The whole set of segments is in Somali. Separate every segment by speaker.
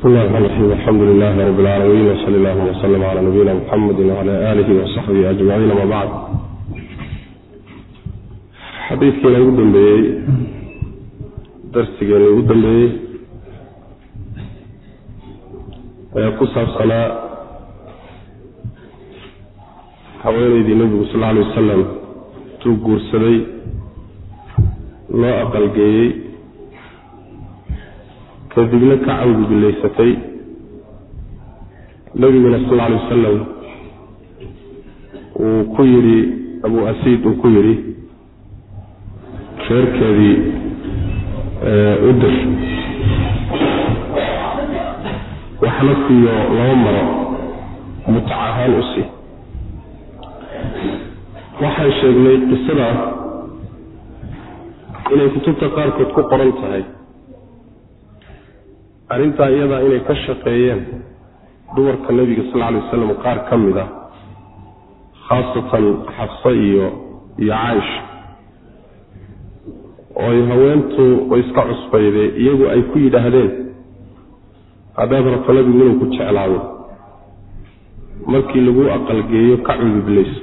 Speaker 1: bismi illahi raxmaan raxiim alxamdu lilahi rabi lcaalamiin wsali allahuma wslm cala nabiyina muxamedi wcala aalihi wasaxbihi ajmaciin ama bacd xadiidkeena ugu dambeeyey darsigeena ugu dambeeyey ayaa ku saabsanaa haweeneydii nebigu sal alay wasalam intuu guursaday loo aqalgeeyey kadibna ka cawdubilaysatay nebiguna sal alay wasalam uu ku yidhi abu asiid uu ku yidhi reerkeedii u dir. Waxna siiyo laba maro mutac ahaan u sii. Waxaan sheegnay qisadaas inay kutubta qaarkood ku qoran tahay arrintaa iyadaa inay ka shaqeeyeen dumarka nebiga sal alay wasalam qaar ka mid a khaasatan xafse iyo iyo caaisha. Ooy haweentu way iska cusbayde iyagu ay ku yidhaahdeen haddaad rabto nebigu inuu ku jeclaado markii lagu aqalgeeyo ka cudublayso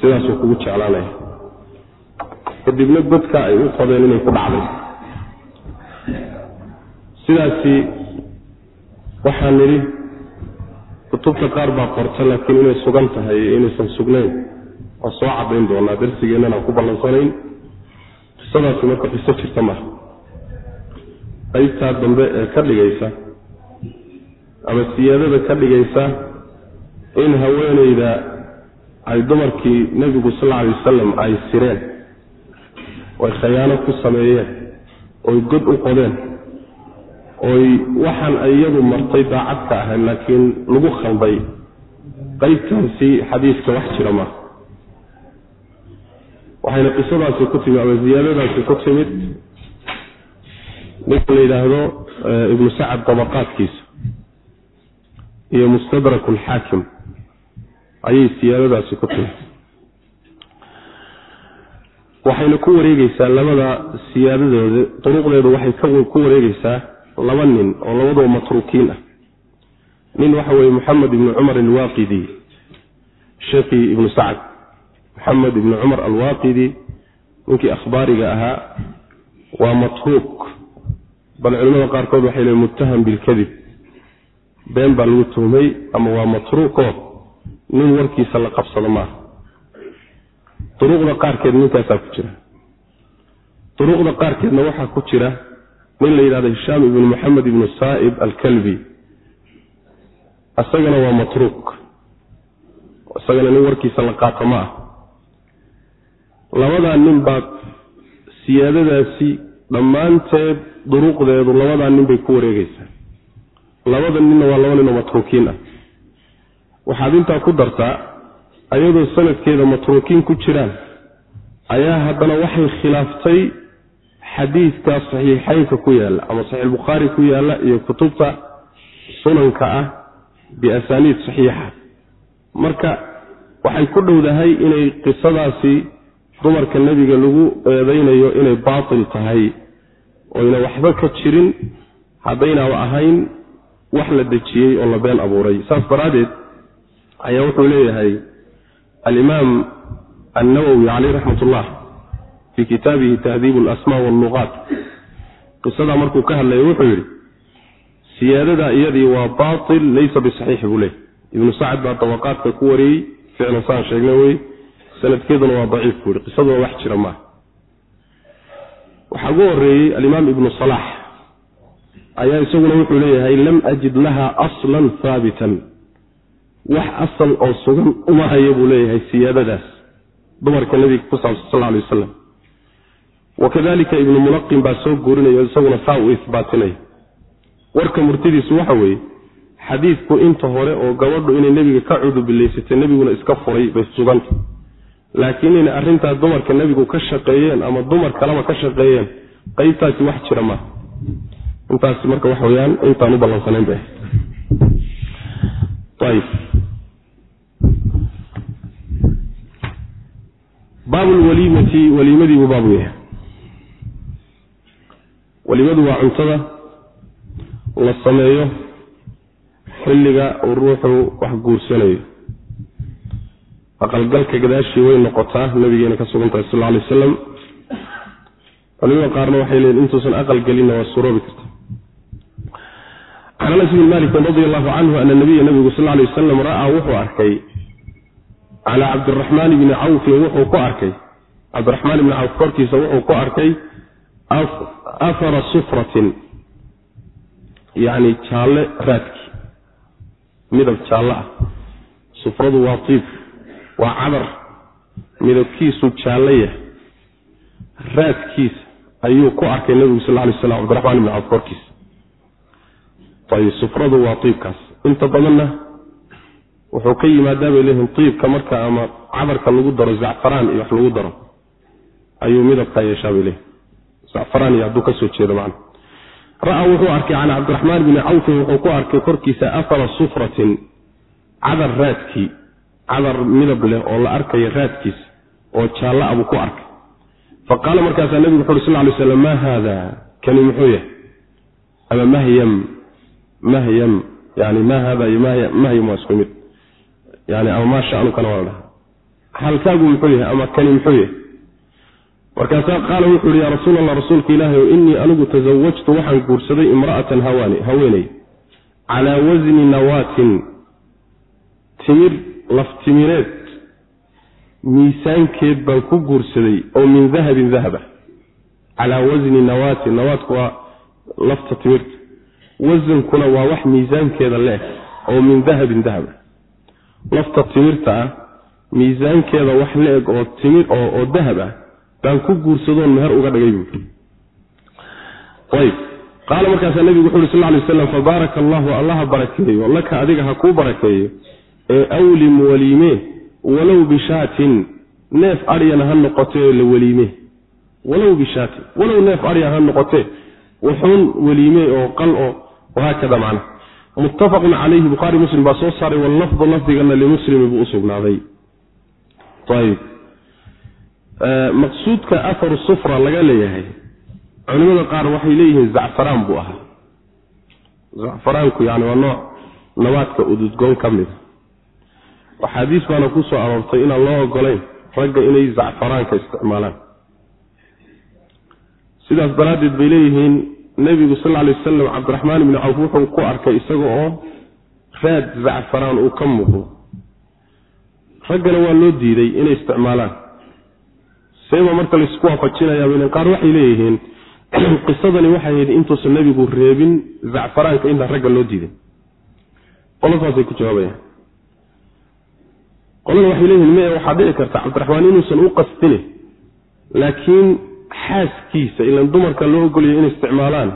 Speaker 1: sidaasuu kugu jeclaanaya. Kadibna godka ay u qodeen inay ku dhacday sidaasi waxaa nidhi kutubta qaar baa qorta laakiin inay sugan tahay iyo inaysan sugnayn waa soo caddayn doonaa. Darsigeennana aan ku ballansanayn. Qisadaasi marka qiso jirta maaha qaybtaa dambe ee ka dhigaysa ama siyaadada ka dhigaysa in haweeneyda ay dumarkii nebigu sal alla alay wasalam ay sireen oy khayaano ku sameeyeen oy god u qodeen oy waxaan iyadu martay daacad ka ahayn laakiin lagu khalday. Qaybtaasi xadiiska wax jira maaha waxayna qisadaasi ku timid ama ziyaadadaasi ku timid. Ninka la yidhaahdo ibnu sacad dabaqaadkiisa iyo mustadrak alxaakim ayay siyaadadaasi ku timid. Waxayna ku wareegeysaa labada siyaadadooda duruqdeedu waxay ku wareegeysaa laba nin oo labadaba matruukiin ah. Nin waxa weeye moxamed ibnu cumar alwaaqidi sheekhii ibnu sacad. Moxamed ibnu cumar alwaaqidi ninkii akhbaariga ahaa waa matruuk. Bal culimada qaarkood waxay leeyn muttaham bilkadib been baa lagu tuhmay ama waa matruuko nin warkiisa la qabsado maaha. Duruqda qaarkeed ninkaasaa ku jira. Duruqda qaarkeedna waxaa ku jira nin la yidhahdo hishaam ibnu moxamed ibnu saa'ib alkalbi. Isagana waa matruuk. Isagana nin warkiisa la qaato ma ah. Labadaa nin baa siyaadadaasi dhammaanteed duruqdeedu labadaa nin bay ku wareegeysaa labada ninna waa laba nin oo matruukiin ah. Waxaad intaa ku dartaa ayadoo sanadkeeda matruukiin ku jiraan ayaa haddana waxay khilaaftay xadiidka saxiixeynka ku yaalla ama saxiixbukhaari ku yaalla iyo kutubta sunanka ah biasaaniid saxiixa. Marka waxay ku dhowdahay inay qisadaasi dumarka nebiga lagu eedaynayo inay baatil tahay oyna waxba ka jirin haddaynaba ahayn wax la dejiyey oo la been abuuray. Saas daraaddeed ayaa wuxuu leeyahay alimaam annawowi caleyh raxmat ullah fii kitaabihi tahdiibu alasmaa walluqaat qisadaa markuu ka hadlaya wuxuu yidhi siyaadadaa iyadii waa baatil laysa bisaxiix buu leeyahy ibnu sacad baa dabaqaadka ku wariyey ficlan saan sheegna wey sanadkeeduna waa daciif buu yihi qisaduna wax jira maaha waxaa ugu horeeyey alimaam ibnu salaax ayaa isaguna wuxuu leeyahay lam ajid laha aslan haabitan wax asal oo sugan uma haya buu leeyahay siyaadadaas dumarka nabiga ku saabsan sal alay wasalam wakadalika ibnu munaqim baa soo guurinayo isaguna saa uu isbaatinaya warka murtidiisu waxa weeye xadiidku inta hore oo gabadhu inay nebiga ka cudubilaysatay nebiguna iska furay bay suganta laakiin inay arrintaa dumarka nebigu ka shaqeeyeen ama dumar kaleba ka shaqeeyeen qaybtaasi wax jira maaha intaasi marka waxa weyaan intaan u ballansanayn bay ayib baabu lwaliimati waliimadiibuu baabu yahay waliimadu waa cuntada la sameeyo xilliga uu ruuxu wax guursanayo. Aqalgalka gadaashii way noqotaa nabigeena ka sugan tahay sal alay wasalam culimada qaarna waxay leeyiin intuusan aqal gelinna waa suroobi karta. Can anas bn malikin radi allahu canhu ana nabiya nabigu sal lay wasalam ra'aa wuxuu arkay calaa cabdiraxmaan bni cawfin wuxuu ku arkay. Cabdiraxmaan ibni cawf korkiisa wuxuu ku arkay afara sufratin yacni jaalle raadkii midab jaallo ah sufradu waa tiib waa cadar midabkiisu jaallo yahay raadkiisa ayuu ku arkay nabigu sal lay slam cabdiraxmaan ibni cawf ayib sufradu waa tiibkaas inta badanna wuxuu ka yimaadaa bay leeyihiin tiibka marka ama cadarka lagu daro zacfaraan iyo wax lagu daro ayuu midabkaa yeeshaa bay leeyihiin zacfaraan iyo hadduu ka soo jeedo macna ra'a wuxuu arkay can cabdiraxmaan bni cawfin wuxuu ku arkay korkiisa afara sufratin cadar raadkii cadar midab leh oo la arkayo raadkiisa oo jaalla abuu ku arkay. Fa qaala markaasaa nebigu wuxu uhi sal lay slam maa haada kani muxuu yahay? Ama mahyam mahyam yani ma haada iyo mahyam waa isku mid. Yani ama maa shanukana waa la dhaha. Halkaagu muxuu yahay ama kani muxuu yahay markaasaa qaala wuxuu yihi yaa rasuul allah rasuulka ilaahay o innii anigu tasawajtu waxaan guursaday imra'atan hawaani haweeney calaa wasni nawaatin timir laftimireed miisaankeed baan ku guursaday oo min dahabin dahaba calaa wasni nawaatin nawaadku waa lafta timirta wasankuna waa wax miisaankeeda leeh oo min dahabin dahaba lafta timirta ah miisaankeeda wax la-eg oo timir oo dahab ah baan ku guursadoon meher uga dhigay buui ayb qaala markaasaa nebigu wuxu uhi sal lay waslam fabaaraka allahu allaha barakeeyo. Laka adiga ha kuu barakeeyo. Ee awlim waliime walow bishaatin neef aryana ha noqotee la weliime walow bishaatin walow neef arya ha noqotee wuxuun weliime oo qal oo wahaakada macna. Muttafaqun calayhi bukhaari muslim baa soo saaray wallafdu lafdigana limuslimi buu usugnaaday ayb maqsuudka aharu sufra laga leeyahay culimada qaar waxay leeyihiin zacfaraan buu ahaa. Zacfaraanku yani waa nooc nabaadka ududgoon ka mida axaadiis baana ku soo aroortay inaan loo ogolayn ragga inay zacfaraanka isticmaalaan. Sidaas daraaddeed bay leeyihiin nebigu sal alay wasalam cabdiraxmaan ibni cawf wuxuu ku arkay isaga oo raad zacfaraan uu ka muuqdo. Raggana waa loo diiday inay isticmaalaan seeba marka laysku waafajinayaa baylen qaar waxay leeyihiin. Qisadani waxay ahayd intuusan nebigu reebin zacfaraanka intaan ragga loo diiday qoladaasay ku jawaabayaan. Qolada waxay leeyihiin maya waxaa dhici karta cabdiraxmaan inuusan u qastine laakiin xaaskiisa ilan dumarka loo ogolaya inay isticmaalaan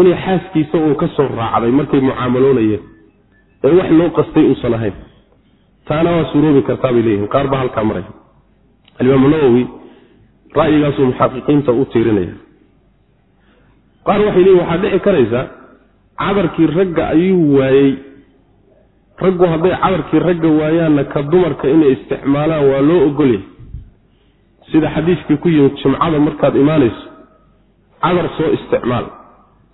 Speaker 1: inay xaaskiisa uun ka raacday markay mucaamaloonayeen ee wax loo qastay uusan ahayn. Taana waa suroobi kartaa bay leeyihiin qaar baa halkaa maray. Alimaamu nawowi ra'yigaasuu muxaqiqiinta u tiirinaya. Qaar waxay leeyihiin waxaa dhici karaysa cadarkii ragga ayuu waayey. Raggu hadday cadarkii ragga waayaanna ka dumarka inay isticmaalaan waa loo ogolya sida xadiiskii ku yimid jimcada markaad imaanayso cadar soo isticmaal.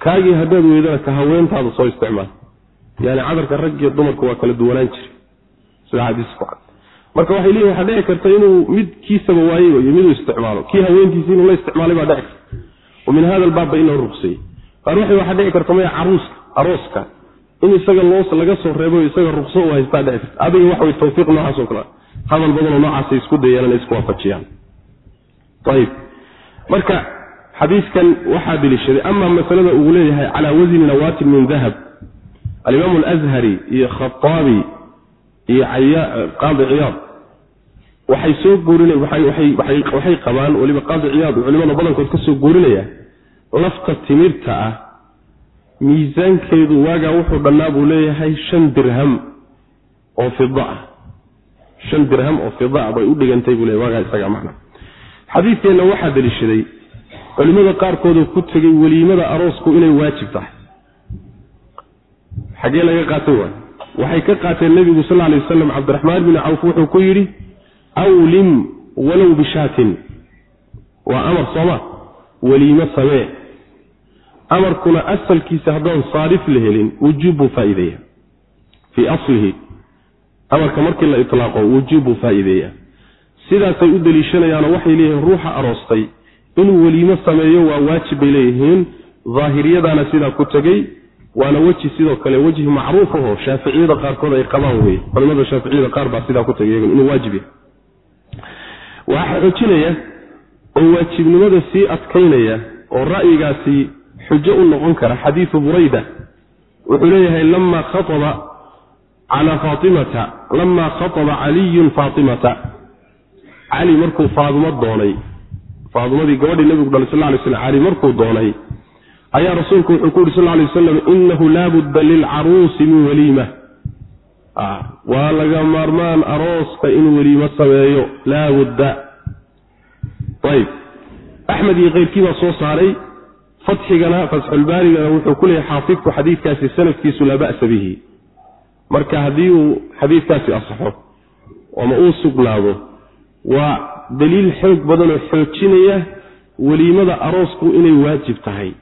Speaker 1: Kaagii haddaad weydana ka haweentaada soo isticmaal. Yani cadarka raggiyo dumarka waa kala duwanaan jira sida xadiisku cad marka waxay leeyihiin waxaa dhici karta inuu mid kiisaba waayey iyo miduu isticmaalo. Kii haweentiisi inuu la isticmaalay baa dhici karta. Wa min hada albaabba in loo rugsayey qaar waxay waxaa dhici karta maya caruuska arooska. In isaga loos laga soo reebo isaga rukso u haystaa dhici karta. Adiga waxa way tawfiiq noocaasoo kale. Hadal badanoo noocaasay isku dayaan isku waafajiyaan. Ayib marka xadiiskan waxaa deliishaday ama masalada uu leeyahay calaa wasni nawaatin min dahab. Alimaamu alazhari iyo khataabi iyo qaadi ciyaad. Waxay soo guurin waxay qabaan weliba qaadi ciyaad. Culimada badankood ka soo guurinaya lafta timirta ah miisaankeedu waagaa wuxuu dhannaa buu leeyahay shan dirham oo fida ah. Shan dirham oo fida ah bay u dhigantay buu leeyahy waagaa isagaa macna. Xadiidkeenna waxaa deliishaday culimmada qaarkoodoo ku tegay weliimada aroosku inay waajib tahay. Xaggee laga qaatay waay waxay ka qaateen nebigu sal alay wasalam cabdiraxmaan bini cawf wuxuu ku yidhi awlim walow bishaatin waa amar sooma weliimo samee. Amarkuna asalkiisa haddaan saarif la helin wujuub buu fii aslihi amarka markii la itlaaqo wujuub buu sidaasay u deliishanayaanoo waxay leeyihiin ruuxa aroostay inuu weliimo sameeyo waa waajib bay leeyihiin daahiriyadaana sidaa ku tegey waana weji sidoo kale wejhi macruuf aho shaaficiyada qaarkood ay qabaan wey culimada shaaficiyada qaar baa sidaa ku tegay inuu waajib yahay. Waxaa xoojinaya oo waajibnimada sii adkaynaya oo ra'yigaasi xujo u noqon kara. Xadiidu burayda wuxuu leeyahay lama khaaba calaa faatimata lamaa khataba caliyun faatimata. Cali markuu faadimo doonay faadimadii gabadhii nebigu dhalay sal lay slam cali markuu doonay ayaa rasuulku wuxuu ku yuri sal lay wasalam inahu laa budda lilcaruusi min waliima. Waa laga maarmaan arooska inuu weliimo sameeyo laa budda. Ayb axmed iyo keyrkii soo saaray. Fatxigana fatxulbaarigana wuxuu ku leeyahy xaafidku xadiidkaasi sanadkiisu laa ba'sa bihi. Marka haddii uu xadiidkaasi asaxo ama uu sugnaado waa daliil xoog badanoo xoojinaya weliimada aroosku inay waajib tahay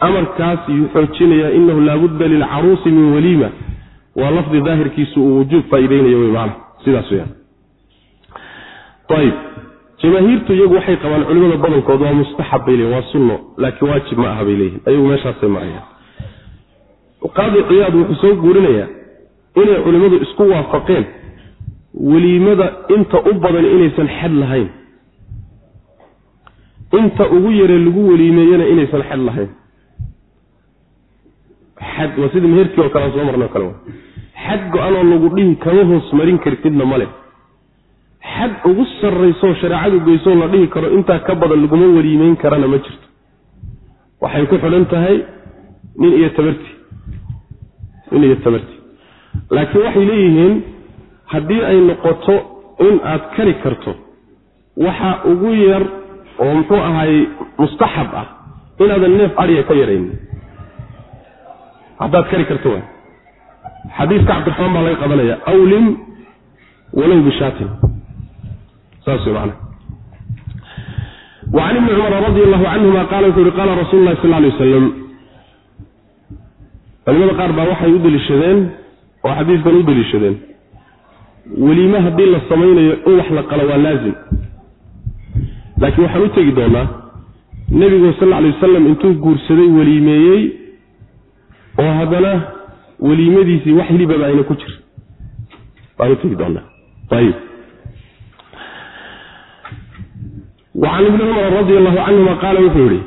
Speaker 1: amarkaas xoojinayaa inahu laabudda lilcaruusi min waliima. Waa lafdi daahirkiisu uu wujuub faa'iideynayo wey maana sidaas weyaan ayib jamaahiirtu iyagu waxay qabaan culimada badankood waa mustaxab bay leeyihiin waa sunno laakiin waajib ma aha bay leeyihiin ayagu meeshaasay marayaan. Qaadi ciyaad wuxuu soo guurinayaa inay culimmadu isku waafaqeen weliimada inta u badan inaysan xad lahayn. Inta ugu yaree lagu weliimeeyana inaysan xad lahayn waa sidii meherkii oo kale aan soo marnay o kale xad go-anoo lagu dhihi kama hoos marin kartidna male xad ugu sarraysoo shareecadu geysoo la dhihi karo intaa ka badan laguma weliimeyn karana ma jirto. Waxay ku xidhan tahay nin iyo tabarti. Nin iyo tabarti. Laakiin waxay leeyihiin haddii ay noqoto in aad kari karto waxa ugu yar oo muxuu ahaay mustaxab ah inaadan neef adhiya ka yaraynin haddaad kari karto wa xadiiska cabdiraxmaan baa laga qadanaya awlim walow bishaatin. Saas wey macana wacan ibni cumar radi allahu canhuma qaala wuxuu yihi qaala rasuulu llahi sal lay wasalam culimada qaar baa waxay u deliishadeen oo xadiiskan u deliishadeen. Weliime haddii la samaynayo in wax la qalo waa laazim. Laakiin waxaan u tegi doonaa nebigu sal lla lay wasalam intuu guursaday weliimeeyey oo haddana weliimadiisii wax hilibaba ayna ku jir. Waan u tegi doonaa. Ayib. Wacan ibni cumar radi allahu canhuma qaala wuxuu yihi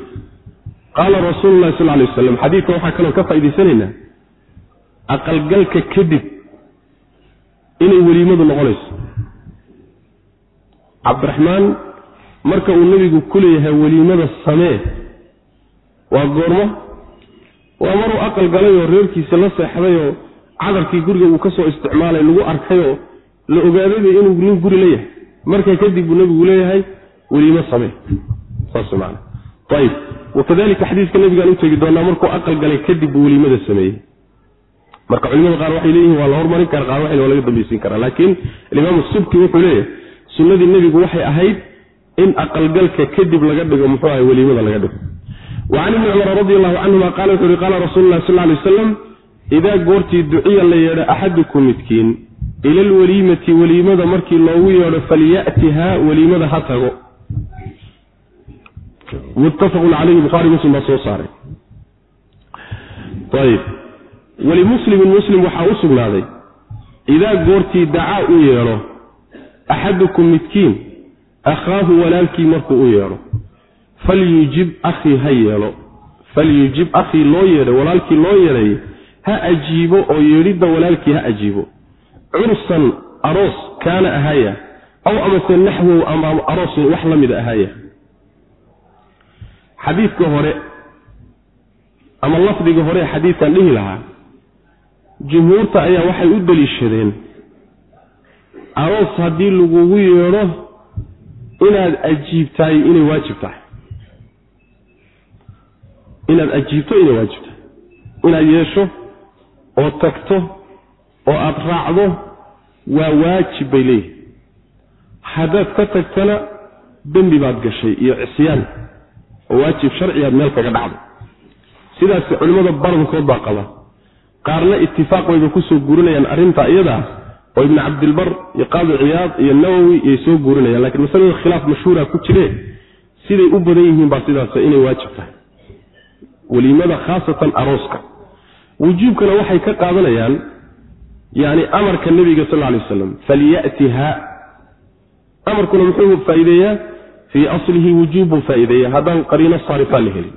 Speaker 1: qaala rasuulu sal lay wasalam xadiidkan waxaa kaloo ka faa'idaysanaynaa aqalgalka kadib inay weliimadu noqonayso. Cabdiraxmaan marka uu nebigu ku leeyahay weliimada samee waa goormo waa maruu aqal galay oo reerkiisa la seexday oo cadarkii guriga uu ka soo isticmaalay lagu arkay oo la ogaadayba inuu nin guri la yahay. Marka kadib buu nebigu leeyahay weliimo samee. Saas maana ayib wakadalika xadiiska nebigaan u tegi doonaa markuu aqal galay kadib buu weliimada sameeyey. Marka culimada qaar waxay leeyihiin waa la hormarin kara qaar waa laga dambaysiin karaa. Laakiin alimaam subki wuxuu leeyahay sunnadii nebigu waxay ahayd in aqalgalka kadib laga dhigo muxuu ahay weliimada laga dhigo wacan ibni cumar radi allahu canhuma qaala wuxu uhi qaala rasuulu lahi sal lay wasalam idaa goortii duciya la yeedho axadukum midkiin ila alweliimati weliimada markii loogu yeedho falyatihaa weliimada ha tago muttafaqun caleyhi buhaari muslim baa soo saaray ayb walimuslimin muslim waxaa u sugnaaday idaa goortii dacaa u yeedho axadukum midkiin akhaahu walaalkii markuu u yeedho falyujib akhii ha yeelo. Falyujib akhii loo yeedhay walaalkii loo yeedhay ha ajiibo oo yeedhidda walaalkii ha ajiibo. Cursan aroos kaana ahaaya. Aw amase naxwow ama aroos wax la mida ahaaya. Xadiidka hore ama lafdiga hore xadiidkan dhihi lahaa jumhuurta ayaa waxay u deliishadeen aroos haddii lagugu yeedho inaad ajiibtahay inay waajib tahay inaad ajiibto inay waajib tahay inaad yeesho oo tagto oo aada raacdo waa waajib bay leeyihiin haddaad ka tagtana dembi baad gashay iyo cisyaan. Oo waajib sharcigaad meel kaga dhacdo. Sidaas culimmada badankood baa qaba. Qaarna itifaaq wayba ku soo guurinayaan arrinta iyadaa oo ibnu cabdilbar iyo qaadi ciyaad iyo nawowi iyay soo guurinayaan. Lakiin masalada khilaaf mashhuura ku jire siday u badan yihiin baa sidaas inay waajib tahay weliimada khaasatan arooska. Wujuubkana waxay ka qaadanayaan yani amarka nebiga sal lay waslam falyatiha. Amarkuna muxuu faa'iideeyaa? Fii aslihi wujuub buu faa'iideeya haddaan qariino saarifaan la helin.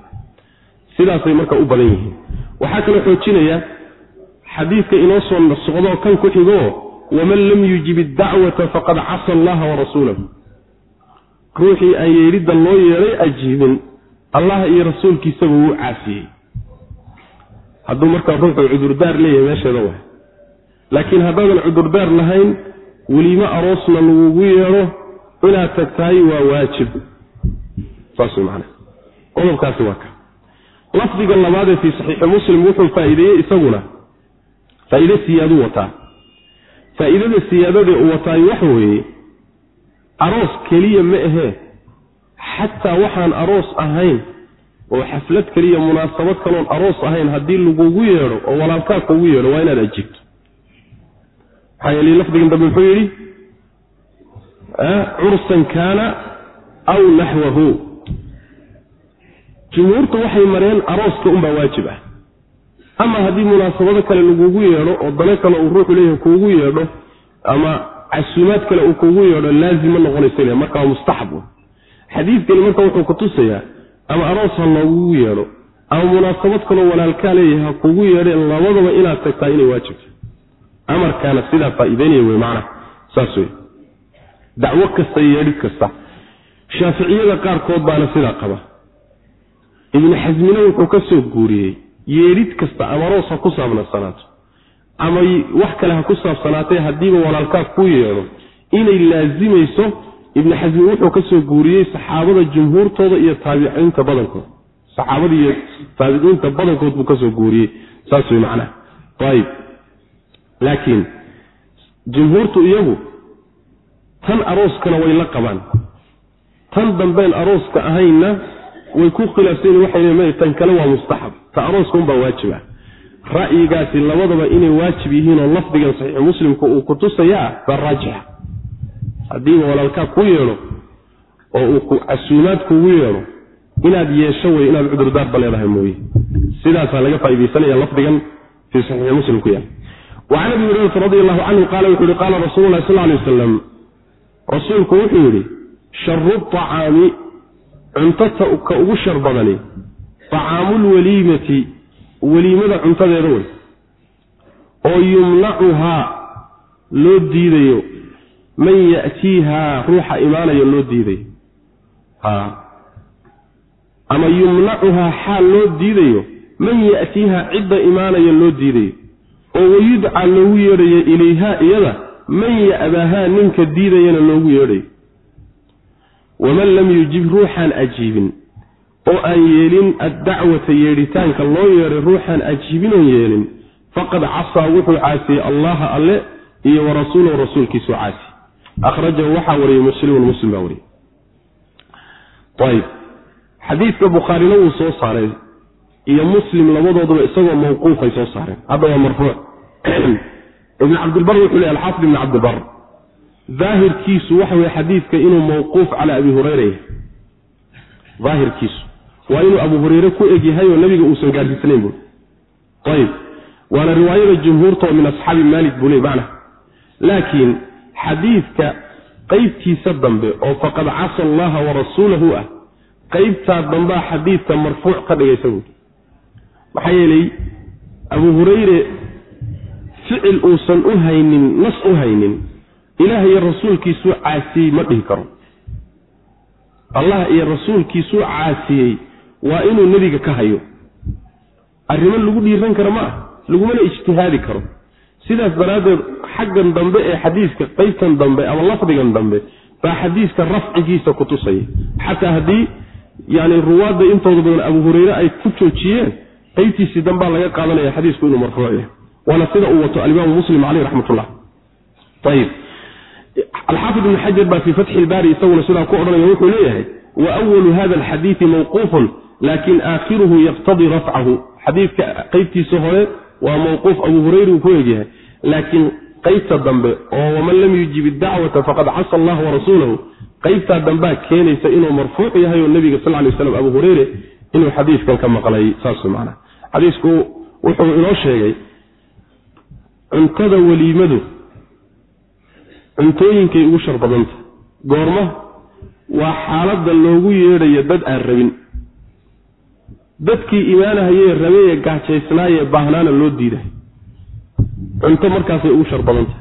Speaker 1: Sidaasay marka u badan yihiin. Waxaa kaloo xoojinaya xadiidka inoo soo socdoo kan ku xigoo waman lam yujib iddacwata faqad casa allaha warasuulahu ruuxii aan yeedhidda loo yeedhay ajiibin allah iyo rasuulkiisaba wuu caasiyey hadduu markaa ruuxuu cudurdaar leeyahay meesheeda waay laakiin haddaadan cudurdaar lahayn weliimo aroosna lagugu yeedho inaad tagtahay waa waajib. Saas macana qodobkaasi waa ka. Lafdiga labaadee fii saxiixi muslim wuxuu faa'iideeyey isaguna. Faa'iide siyaaduu wataa. Faa'iidada siyaadadee uu wataay waxa weeye aroos keliya ma ahee xataa waxaan aroos ahayn oo xaflad keliya munaasabad kaloon aroos ahayn haddii lagugu yeedho oo walaalkaa kugu yeedho waa inaad ajiibto maxaa yeele lafdigan dambe muxuu yidhi cursan kaana aw naxwahu. Jumhuurtu waxay mareen arooska unbaa waajib ah. Ama haddii munaasabado kale lagugu yeedho oo dano kale uu ruuxu leeyahay kuugu yeedho ama casuumaad kale uu kuugu yeedho laazima noqonaysa marka waa mustaxab xadiidkani marka wuxuu kutusayaa ama aroos ha loogugu yeedho ama munaasabad kaloo walaalkaa leeyahay ha kuugu yeedheen labadaba inaad tagtaa inay waajibta amarkaana sidaa faa'iideynaya wey macnaha saas wey dacwo kasta yeedhid kasta. Shaaficiyada qaarkood baana sidaa qaba. Ibnu xasmine wuxuu ka soo guuriyey yeedhid kasta ama roos ha ku saabsanaato ama wax kale ha ku saabsanaatee haddiiba walaalkaa ku yeedho inay laazimayso ibnu xasmi wuxuu ka soo guuriyey saxaabada jumhuurtooda iyo taabiciinta badankood. Saxaabada iyo taabiciinta badankood buu ka soo guuriyey. Saas way macnaha ayib. Laakiin jumhuurtu iyagu tan arooskana way la qabaan. Tan dambeen arooska ahaynna way ku khilaafsan waxay tan kale waa mustaxab. Ta arooska unbaa waajib ah. Ra'yigaasi labadaba inay waajib yihiin oo lafdigan saxiixu muslimka uu kutusayaa baa raajixa haddiiba walaalkaa ku yeedho oo uu casuumaad kugu yeedho inaad yeesho wey inaad cudurdaarba leedahay mooye. Sidaasaa laga faaidaysanaya lafdigan fii saxiixi muslim ku yaal. Wacan abi hurayrata radi allahu canhu qaala wuxuu yihi qaala rasuulu sal lay wasalam rasuulku wuxuu yidhi sharu acaami cuntata ka ugu shar badani acaamulwaliimati weliimada cuntadeeda wey oo yumnacuhaa loo diidayo man ya'tiihaa ruuxa imaanayo loo diidayo ama yumnacuhaa xaal loo diidayo man ya'tiihaa cidda imaanaya loo diidayo oo wayudcaa loogu yeedhayo ilayhaa iyada man ya'bahaa ninka diidayana loogu yeedhayo waman lam yujib ruuxaan ajiibin oo aan yeelin addacwata yeedhitaanka loo yeedhay ruuxaan ajiibin oon yeelin faqad casaa wuxuu caasiyey allaha alle iyo wa rasuulahu rasuulkiisu caasi akhrajahu waxaa wariyey muslimun muslim baa wariyey ayb xadiidka bukhaarina wuu soo saaray iyo muslim labadooduba isagoo mawquufay soo saareen hadda waa marfuuc ibn cabdilbar wuxuu ley alxaafid ibn cabdilbar daahirkiisu waxa weye xadiidka inuu mawquuf cala abi hureyra yahay daahirkiisu waa inuu abu hureyre ku eg yahay oo nabiga uusan gaarsiisanayn bui ayib waana riwaayada jumhuurta oo min asxaabi maalik buu ley macna laakiin xadiidka qeybtiisa dambe oo faqad casa allaha warasuulahu ah qeybtaa dambaa xadiidka marfuuc ka dhigaysa buui maxaa yeelay abu hureyre ficil uusan u haynin nas u haynin ilaah iyo rasuulkiisuu caasiyey ma dhihi karo. Allah iyo rasuulkiisuu caasiyey waa inuu nebiga ka hayo. Arrimo lagu dhiiran karo ma ah lagumana ijtihaadi karo sidaas daraaddeed xaggan dambe ee xadiiska qeybtan dambe ama lafdigan dambe baa xadiiska rafcigiisa ku tusaya. Xataa haddii yani ruwaadda intooda badan abu hureyre ay ku joojiyeen qeybtiisii dambaa laga qaadanaya xadiisku inuu marfuuc yahay waana sida uu wato alimaamu muslim caleyh raxmatullah. Ayib alxaafid ibn xajar baa fii fatxi ilbaari isaguna sidaa ku odhanaya wuxuu leeyahay wa walu hada alxadiidi mawquufun laakin aakhiruhu yaqtadii rafcahu. Xadiidka qeybtiisa hore waa mawquuf abu hurayra uu ku egyahay laakiin qeybta dambe oo waman lam yujib idacwata faqad casa allah warasuulahu qeybtaa dambaa keenaysa inuu marfuuc yahay oo nabiga sal lay slam abu hureyre inuu xadiiskan ka maqlay saas man xadiisku wuxuu inoo sheegay cuntada weliimadu cuntooyinkay ugu shar badanta. Goorma waa xaaladda loogu yeedhayo dad aan rabin. Dadkii imaanahayee rabeyee gaajaysnaayee baahnaana loo diidahay cunto markaasay ugu shar badanta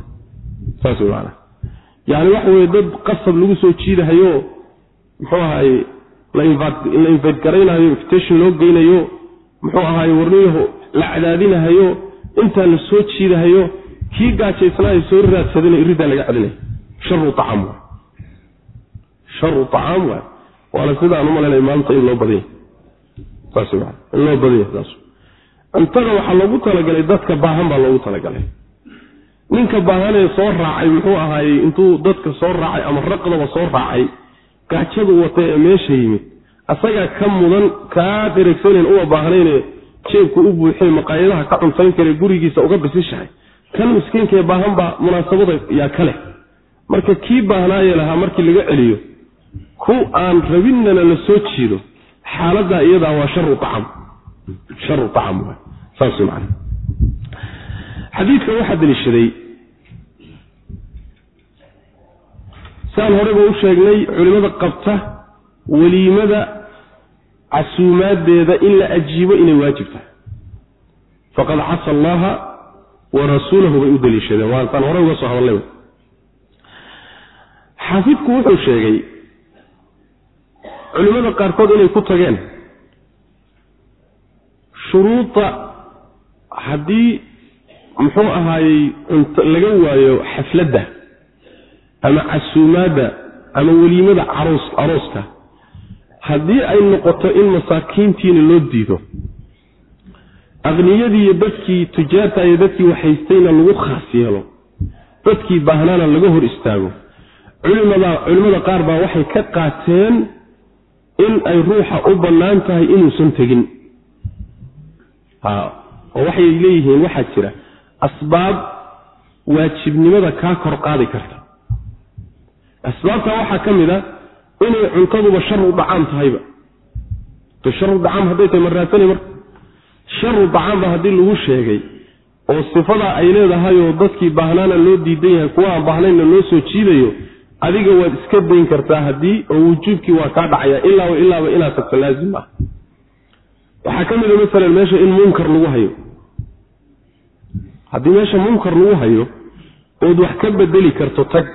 Speaker 1: saas way maanaa yani waxa weye dad qasab lagu soo jiidahayo muxuu ahaye la invite garaynayo invitation loo geynayo muxuu ahaye warniyaho la cadaadinahayo intaa la soo jiidahayo kii gaajaysnaayo soo raadsadana iridaa laga celinayo. Sharu acaam waay. Sharu acaam waay. Waana sidaan umalanay maanta in loo badanya saas maa in loo badanya saas cuntada waxaa loogu talagalay dadka baahan baa loogu talagalay. Ninka baahanee soo raacay muxuu ahaayey intuu dadka soo raacay ama raqdaba soo raacay gaajadu watay ee meesha yimid. Asagaa ka mudan kaa dheregsanayn uma baahnayne jeebku u buuxay maqaayadaha ka cuntayn kare gurigiisa uga bisishahay. Kan miskiinkaee baahan baa munaasabada yaa ka leh. Marka kii baahnaayee lahaa markii laga celiyo ku aan rabinnana la soo jiido xaaladdaa iyadaa waa sharu acam sharu acam xadiidka waxaa deliishaday saan horeyba u sheegnay culimmada qabta weliimada casuumaadeeda in la ajiibo inay waajib tahay. Faqad casa allaha wa rasuulahu bay u deliishadeen waataan horey uga soo hadallay xaafidku wuxuu sheegay culimmada qaarkood inay ku tageen shuruuda haddii muxuu ahaayey laga waayo xafladda ama casuumaadda ama weliimada caroos arooska haddii ay noqoto in masaakiintiina loo diido aqniyadiiyo dadkii tujaarta iyo dadkii waxhaystayna lagu khaas yeelo dadkii baahnaana laga hor istaago culimada culimmada qaar baa waxay ka qaateen in ay ruuxa u bannaan tahay inuusan tegin oo waxay leeyihiin waxaa jira asbaab waajibnimada kaa kor qaadi karta. Asbaabtaa waxaa ka mid a inay cuntaduba sharu dacaam tahayba. To sharu dacaam hadday tahay ma raadsani marka? Sharu dacaamba haddii lagu sheegay oo sifadaa ay leedahay oo dadkii baahnaana loo diidan yahay kuwa aan baahnaynna loo soo jiidayo adiga waad iska dayn kartaa haddii oo wujuubkii waa kaa dhacaya ilaaba ilaaba inaad tagto laazim ah. Waxaa ka mid a masalan meesha in munkar lagu hayo haddii meesha munkar lagu hayo ood wax ka bedeli karto tag.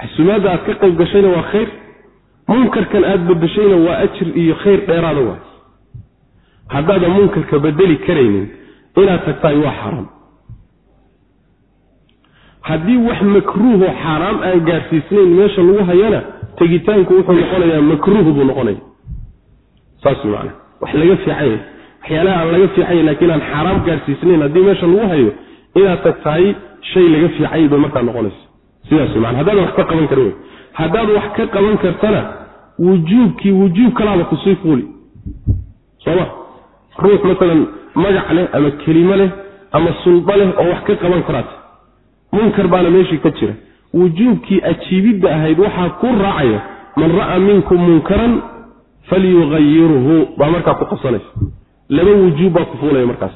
Speaker 1: Casumaadda aad ka qayb gashayna waa khayr. Munkarkan aad bedeshayna waa ajir iyo khayr dheeraada waay haddaadan munkarka bedeli karaynin inaad tagtaay waa xaaraam. Haddii wax makruuhoo xaaraam aan gaarsiisnayn meesha lagu hayana tegitaanku wuxuu noqonayaa makruuh buu noqonaya saas macana wax laga fiicanya waxyaalaha aan laga fiicanya laakiin aan xaaraam gaarsiisnayn haddii meesha lagu hayo inaad tagtahay shay laga fiicay bay markaa noqonaysa. Sidaas man haddaad wax ka qaban karin haddaad wax ka qaban kartana wujuubkii wujuub kalaaba ku sii fuuli. Sooma ruux masalan magac leh ama kelimo leh ama sulba leh oo wax ka qaban karaata. Munkar baana meeshii ka jira. Wujuubkii ajiibidda ahayd waxaa ku raacaya man ra'aa minkum munkaran falyuayirhu baa markaa ku qabsanaysa laba wujuub baa ku fuulaya markaas.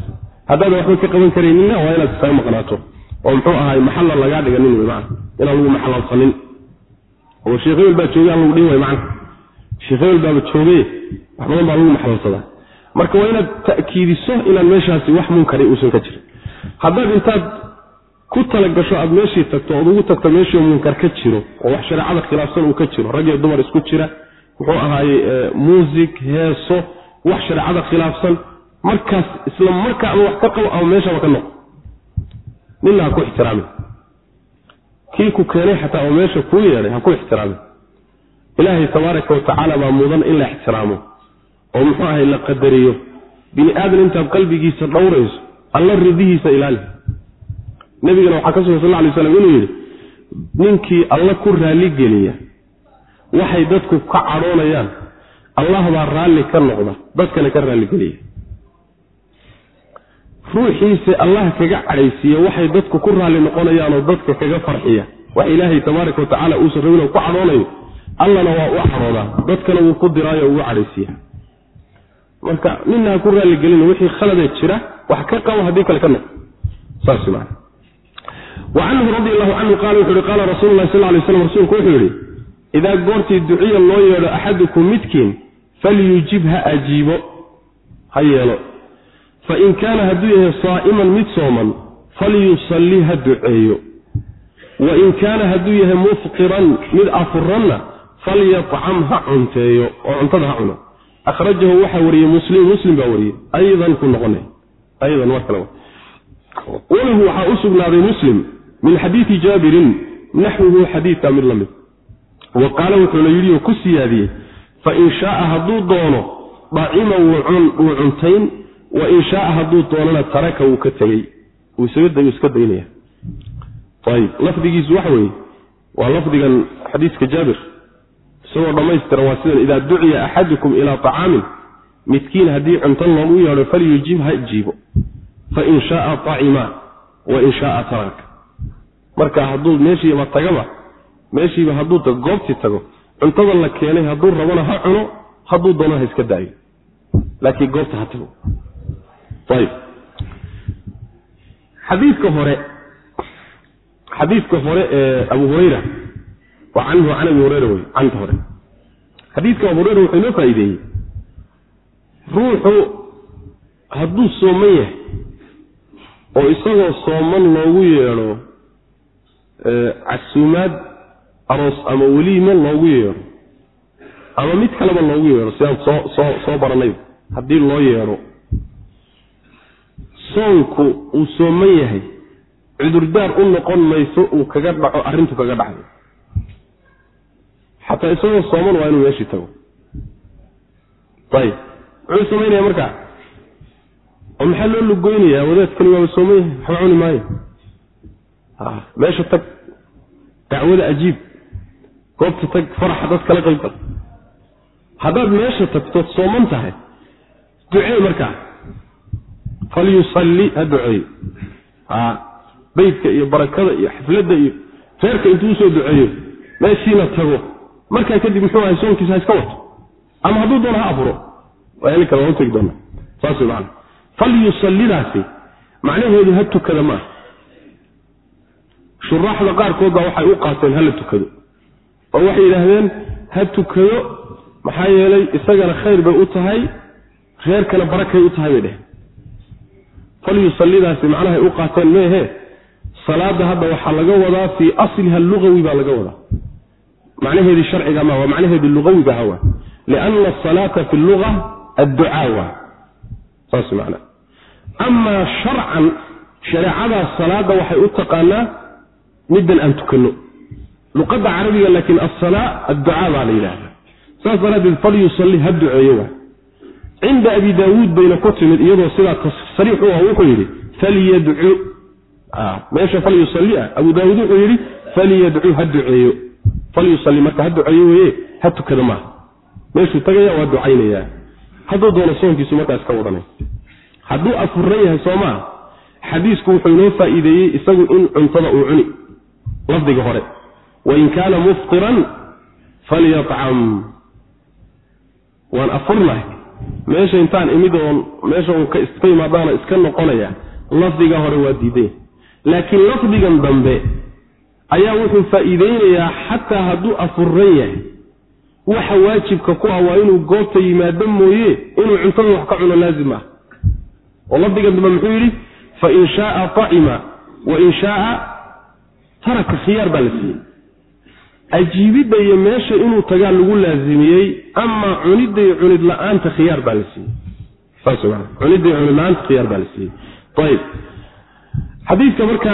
Speaker 1: Haddaadan waxba ka qaban karaynina waa inaad iskaga maqnaato. Oo muxuu ahaay maxalla lagaa dhiganin wy man inaan lagu maxalalsanin oo sheekh hebel baa joogay aan lagu dhin way man sheekh hebel baaba joogay wax badan baa lagu maxalalsadaa marka waa inaad ta'kiidiso inaan meeshaasi wax munkari uusan ka jirin. Haddaad intaad ku talagasho aad meeshii tagto ood ugu tagto meeshii munkar ka jiro oo wax shareecada khilaafsan uu ka jiro rag iyo dumar isku jira muxuu ahaayey muusig heeso wax shareecada khilaafsan markaas isla markaa ama wax ka qabo ama meeshaba ka noqo. Nina ha ku ixtiraamin. Kii ku keenay xataa oo meesha kuu yeedhay ha ku ixtiraamin. Ilaahay tabaaraka wa tacaala baa mudan in la ixtiraamo. Oo muxuu ahay la qadariyo. Bini aadan intaad qalbigiisa dhowrayso alla ridihiisa ilaali. Nabigana waxaa ka sugan sal lla alay slam inuu yidhi ninkii alla ku raalligeliya waxay dadku ka cadhoonayaan allah baa raalli ka noqda dadkana ka raalligeliya ruuxiise allah kaga cadhaysiiya waxay dadku ku raalli noqonayaanoo dadka kaga farxiya. Wax ilaahay tabaaraka watacaala uusan rabin oo ku cadhoonayo allana waa u cadhoodaa. Dadkana wuu ku diraayo ugu cadhaysiiya marka nina ha ku raalligelin wixii khaladee jira wax ka qabo haddii kale ka noqo saas maa wa canhu radi allahu canhu qaala wuxu uhi qaala rasuulu sal lay slam rasuulku wuxuu yidhi idaa goortii duciya loo yeedho axadukum midkiin falyujib ha ajiibo ha yeelo. Fain kaana hadduu yahay saa'iman mid sooman falyusalli ha duceeyo. Wain kaana hadduu yahay mufqiran mid afuranna falyacam ha cunteeyo oo cuntada ha cuno. Akhrajahu waxaa wariyey muslim muslim baa wariyey. Aydan ku noqona aydan mar kale walahu waxaa u sugnaaday muslim min xadiidi jaabirin naxwuhu xadiidka mid la wa qaala wuxuuna yidhi oo ku siyaadiyey fain shaaa hadduu doono dacima wuu cuntayn. Wain shaaa hadduu doonana taraka wuu ka tegey. Iska daynaya. Ayib. Lafdigiisu waxa weeye waa lafdigan xadiiska jaabir. Isagoo dhammaystiran waa sidan idaa duciya axadukum ilaa طacaamin midkiin haddii cunto loogu yeedho falyujib ha jiibo. Fain shaaa طacima wain shaaa taraka. Marka hadduu meeshiiba tagaba meeshiiba hadduu goobtii tago cuntada la keenay hadduu rabona ha cuno hadduu doonana ha iska daayo. Laakiin goobta ha tago. Ayib. Xadiidka hore xadiidka hore ee abu hurayra wa canhu can abi hurayra wey canta hore. Xadiidka abu hurayra wuxuu inoo faa'iideeyey ruuxu hadduu sooman yahay oo isagoo sooman loogu yeedho casuumaad aroos ama weliimo loogu yeedho ama mid kaleba loogu yeedho sidaan soo soo soo baranay haddii loo yeedho soonku uu sooman yahay. Cudurdaar u noqon mayso uu kaga dhaco arrintu kaga dhacday xataa isagoo sooman waa inuu meeshii tago. Ayib. Muxuu samaynaya markaa oo maxaa loo lugoynayaa wadaadkani waaba sooman yahay. Waxba cuni maayo. Meesha tag. Dacwada ajiib goobta tag faraxa dad kala qaybgal haddaad meesha tagtood sooman tahay. Ducee markaa falyusalli ha duceeyo beydka iyo barakada iyo xafladda iyo reerka intuu u soo duceeyo meeshiina tago. Markaa kadib muxuu ahay soonkiisa ha iska wato. Ama hadduu doono ha afuro waa heli kara waan utegi doona saas macana falyusallidaasi macnaheedu ha tukada ma ah shuraaxda qaarkood baa waxay u qaateen hala tukado oo waxay yidhaahdeen ha tukado maxaa yeelay isagana khayr bay u tahay reerkana barakay u tahay bay dheheen falyusallidaasi macnahay u qaateen meehe salaada hadda waxaa laga wadaa fii asliha lugawi baa laga wadaa. Macnaheedii sharciga ma waa macnaheedii lugawiga ha waa. Lianna asalaata fi luga adducaa saas macnaa amaa sharcan shareecadaas salaada waxay u taqaanaa middan aan tukanno luqadda carabiga laakiin assalaa adducaa baa la yidhaahdaa. Saas daraaddeed falyusalli ha duceeyo waa cinda abi daawuud bayna ku timid iyadoo sidaa sariix u ah wuxuu yidhi falyadcu meesha falyusalli ah abu daawuud wuxuu yidhi falyadcu ha duceeyo. Falyusalli marka ha duceeyo weye ha tukada maaha. Meeshuu tagaya waa ducaynayaa. Hadduu doono soonkiisu markaas ka wadanay. Hadduu afuran yahay soo maa xadiisku wuxuu inoo faa'iideeyey isagu in cuntada uu cuni lafdiga hore wain kaana muftiran falyacam waan afurnahay meesha intaan imid oon meesha uun ka imaadaana iska noqonaya lafdiga hore waa diidanya laakiin lafdigan dambe ayaa wuxuu faa'iideynayaa xataa hadduu afuran yahay waxa waajibka ku ah waa inuu goobta yimaado mooye inuu cuntada wax ka cuno laazim ah oo lafdigan dambe muxuu yidhi fain shaaa acima wain shaaa taraka khiyaar baa la siiyey ajiibidda iyo meesha inuu tagaa lagu laazimiyey amaa cunidda iyo cunid la'aanta khiyaar baa la siiyey. Saas maa cunidda iyo cunid la'aanta khiyaar baa la siiyey. Ayib xadiidka marka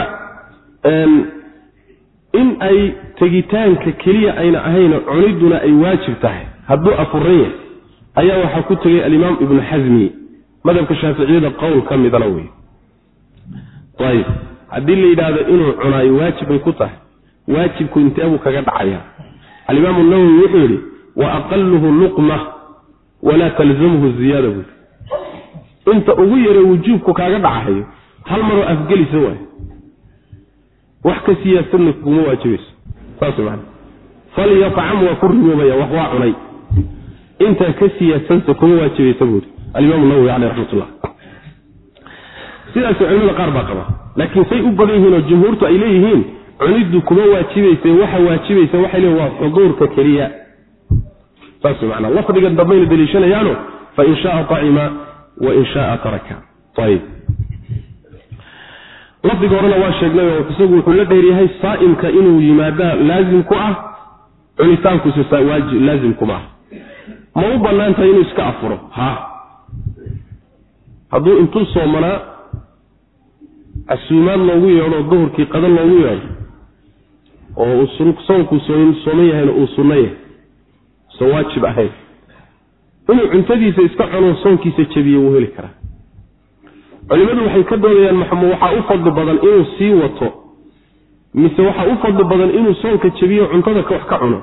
Speaker 1: in ay tegitaanka keliya ayna ahayno cunidduna ay waajib tahay hadduu afuran yahay ayaa waxaa ku tegay alimaam ibnu xasmi madhabka shaaficiyada qowl ka midana wey ayib haddii la yidhaahdo inuu cunaayo waajib bay ku tahay waajibku intee buu kaga dhacaya. Alimaamu nawowi wuxuu yidhi wa aqaluhu luqma walaa talzamhu ziyaada buui inta ugu yare wujuubku kaaga dhacahayo hal maroo afgelisa waay. Wax ka siyaasadna kuma waajibayso saas man falyatcam waa ku riyoobaya wax waa cunay. Intaa ka siyaasansa kuma waajibaysa buuri alimaam nawowi caleyh raxmatullah. Sidaas culimada qaar baa qaba. Laakiin say u badan yihiin oo jumhuurtu ay leeyihiin cuniddu kuma waajibaysa waxa waajibaysa waxay leeyihiin waa xuduurka keliya. Saas manaa lafdiga dambayna daliishanayaano fain shaaa acima wain shaaa taraka. Ayb lafdiga horena waa sheegnay oo isagu wuxuu la dheeryahay saa'imka inuu yimaadaa laazim ku ah cunitaankuisa laazim kuma ah. Ma u bannaan inuu iska afuro? Ha. Hadduu intuu soomanaa casuumaad loogu yeedho duhurkii qada loogu yeedho oo soonkuu sooman yahayna uu sunno yahay. Usan waajib ahayn. Inuu cuntadiisa iska cuno soonkiisa jebiye wuu heli karaa. Culimadu waxay ka doodayaan maxamu waxaa u fadli badan inuu sii wato mise waxaa u fadli badan inuu soonka jebiyo cuntada wax ka cuno.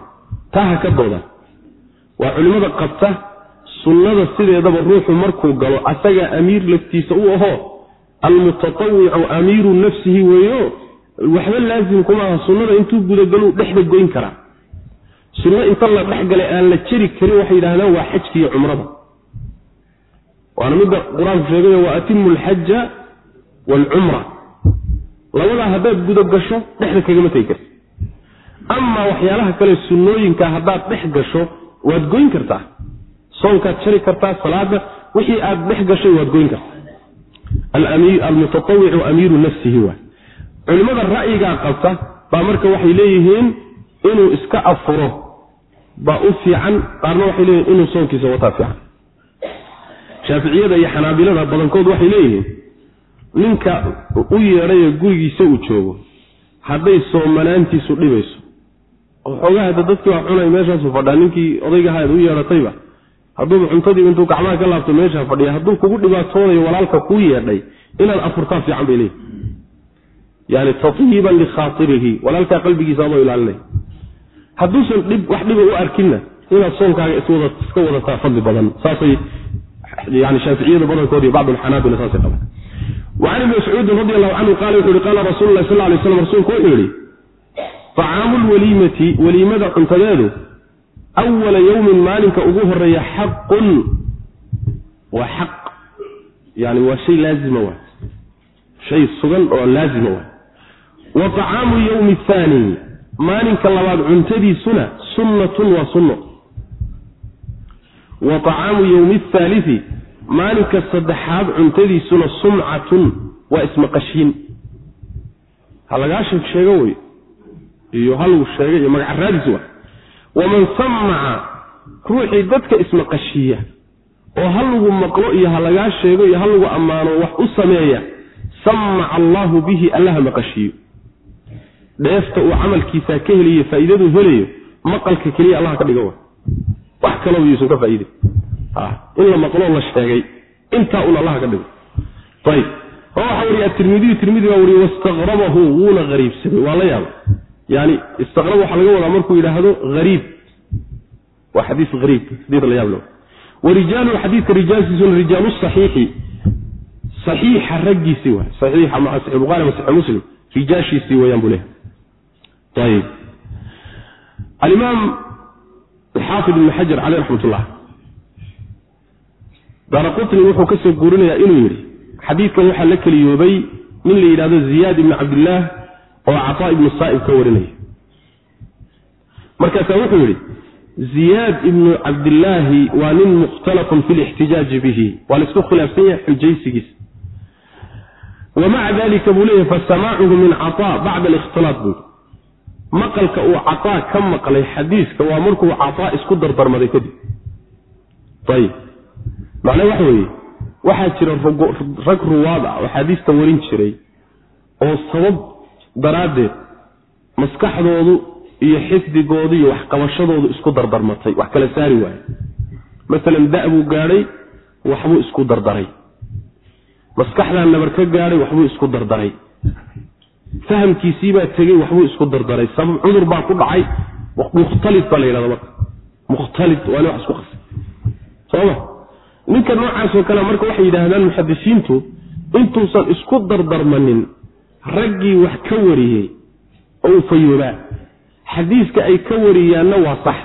Speaker 1: Taa ha ka doodaan. Waa culimmada qabta sunnada sideedaba ruuxu markuu galo asagaa amiir laftiisa u ahoo almutatawicu amiiru nafsihi weeyo waxba laazim kuma aha sunnada intuu gudagaluu dhexda goyn karaa sunno inta la dhexgalay aan la jeri karin waxay yidhahdaan waa xajkiiyo cumrada. Waana midda qur'aanku sheegay wa atimu alxaja waalcumra labadaa haddaad guda gasho dhexda kagama tegi karta amaa waxyaalaha kale sunnooyinka haddaad dhex gasho waad goyn kartaa. Soonkaad jari kartaa salaada wixii aad dhex gashay waad goyn kartaa. Almutatawicu amiiru nafsihi waay culimmada ra'yigaa qabta baa marka waxay leeyihiin inuu iska afuro baa u fiican qaarna waxay leeyihiin inuu soonkiisa wataa fiican. Shaaficiyada iyo xanaabilada badankood waxay leeyihiin ninka u yeedhayo gurigiisa uu joogo hadday soomanaantiisu dhibayso oo xoogaa hadda dadkii waa cunay meeshaasu fadhaa ninkii odaygahaad u yeedhatayba hadduuba cuntadiiba intuu gacmaha ka laabto meeshaa fadhiya hadduu kugu dhibaatoonayo walaalka kuu yeedhay inaad afurtaa fiican bay leeyihiin yani tatyiban likhaairihi walaalkaa qalbigiisa adoo ilaalinay. Hadduusan wax dhiba u arkinna inaad soonkaaga iska wadataa fadli badan. Saasay yani shaaficiyada badankood iyo bacd xanaabila saasay qabaan wacan ibni mascuudin radi allahu canhu qaala wuxu yihi qaala rasulu sal lay slam rasuulku wuxuu yihi acaamu lwaliimati waliimada cuntadeedu awala yowmin maalinka ugu horreeya xaqun waa xaq. Yani waa shay laazima waa. Shay sugan oo laazima waa wa acaamu yowmi ahaani maalinka labaad cuntadiisuna sunnatun waa sunno. Wa acaamu yowmi athaalii maalinka saddexaad cuntadiisuna sumcatun waa ismaqashiin. Ha lagaa sheeg sheego wey? Iyo halagu sheegay iyo magaca raadis waa. Waman samaca ruuxii dadka ismaqashiiya oo ha lagu maqlo iyo ha lagaa sheego iyo ha lagu ammaano wax u sameeya samaca allaahu bihi allaha maqashiiyo dheefta uu camalkiisaa ka helayo faa'iidaduu helayo maqalka keliya allaha ka dhiga wa wax kalaba yuusan ka faa'iidin in la maqloo la sheegay. Intaa un allaha ka dhigo. Ayib waxaa wariya atirmidiyu tirmidi baa wariye wastaqrabahu wuuna hariibsamay waa la yaaba yani istaqrab waxaa laga wadaa markuu yidhaahdo hariib waa xadiis hariib xadiis la yaab le warijaalu xadiidka rijaalkiisuna rijaalu saxiixi. Saxiixa raggiisii waay. Saxiixa maa saxi bukhari ma saxi muslim. Rijaashiisii weeyaan buu leehay alimaam xaafid ibn xajar caleyh raxmat ullah daara qutni wuxuu ka soo guurinayaa inuu yidhi xadiidkan waxaa la keliyoobay nin la yidhahdo ziyaad ibni cabdillaah oo cataa ibnu saa'ib ka warinaya markaasaa wuxuu yidhi ziyaad ibnu cabdillaahi waa nin mukhtalafun fi lixtijaaji bihi waa la isku khilaafsan yahay xujaysigiisa wa maca dalika buu leeyahy fasamaacuhu min cataa bacda alikhtilaat buu maqalka uu cataa ka maqlay xadiiska waa markuu cataa isku dardarmaday kadib. Ayib macnaa waxa weeye waxaa jira rag ruwaad ah oo xaadiista warin jiray oo sabab daraaddeed maskaxdoodu iyo xifdigoodu iyo waxqabashadoodu isku dardarmatay wax kala saari waaye. Masalan da- buu gaadhay waxbuu isku dardaray. Maskaxdaa nabar ka gaadhay waxbuu isku dardaray fahamkiisiibaa tegey waxbuu isku dardaray. Sabab cudur baa ku dhacay. Mukhtalid baa la yidhahda marka. Mukhtalid waa nin wax isku qasay sooma ninka noocaasoo kale marka waxay yidhaahdaan muxadisiintu intuusan isku dardarmanin raggii wax ka wariyey oo uu fayoobaa. Xadiiska ay ka wariyaanna waa sax.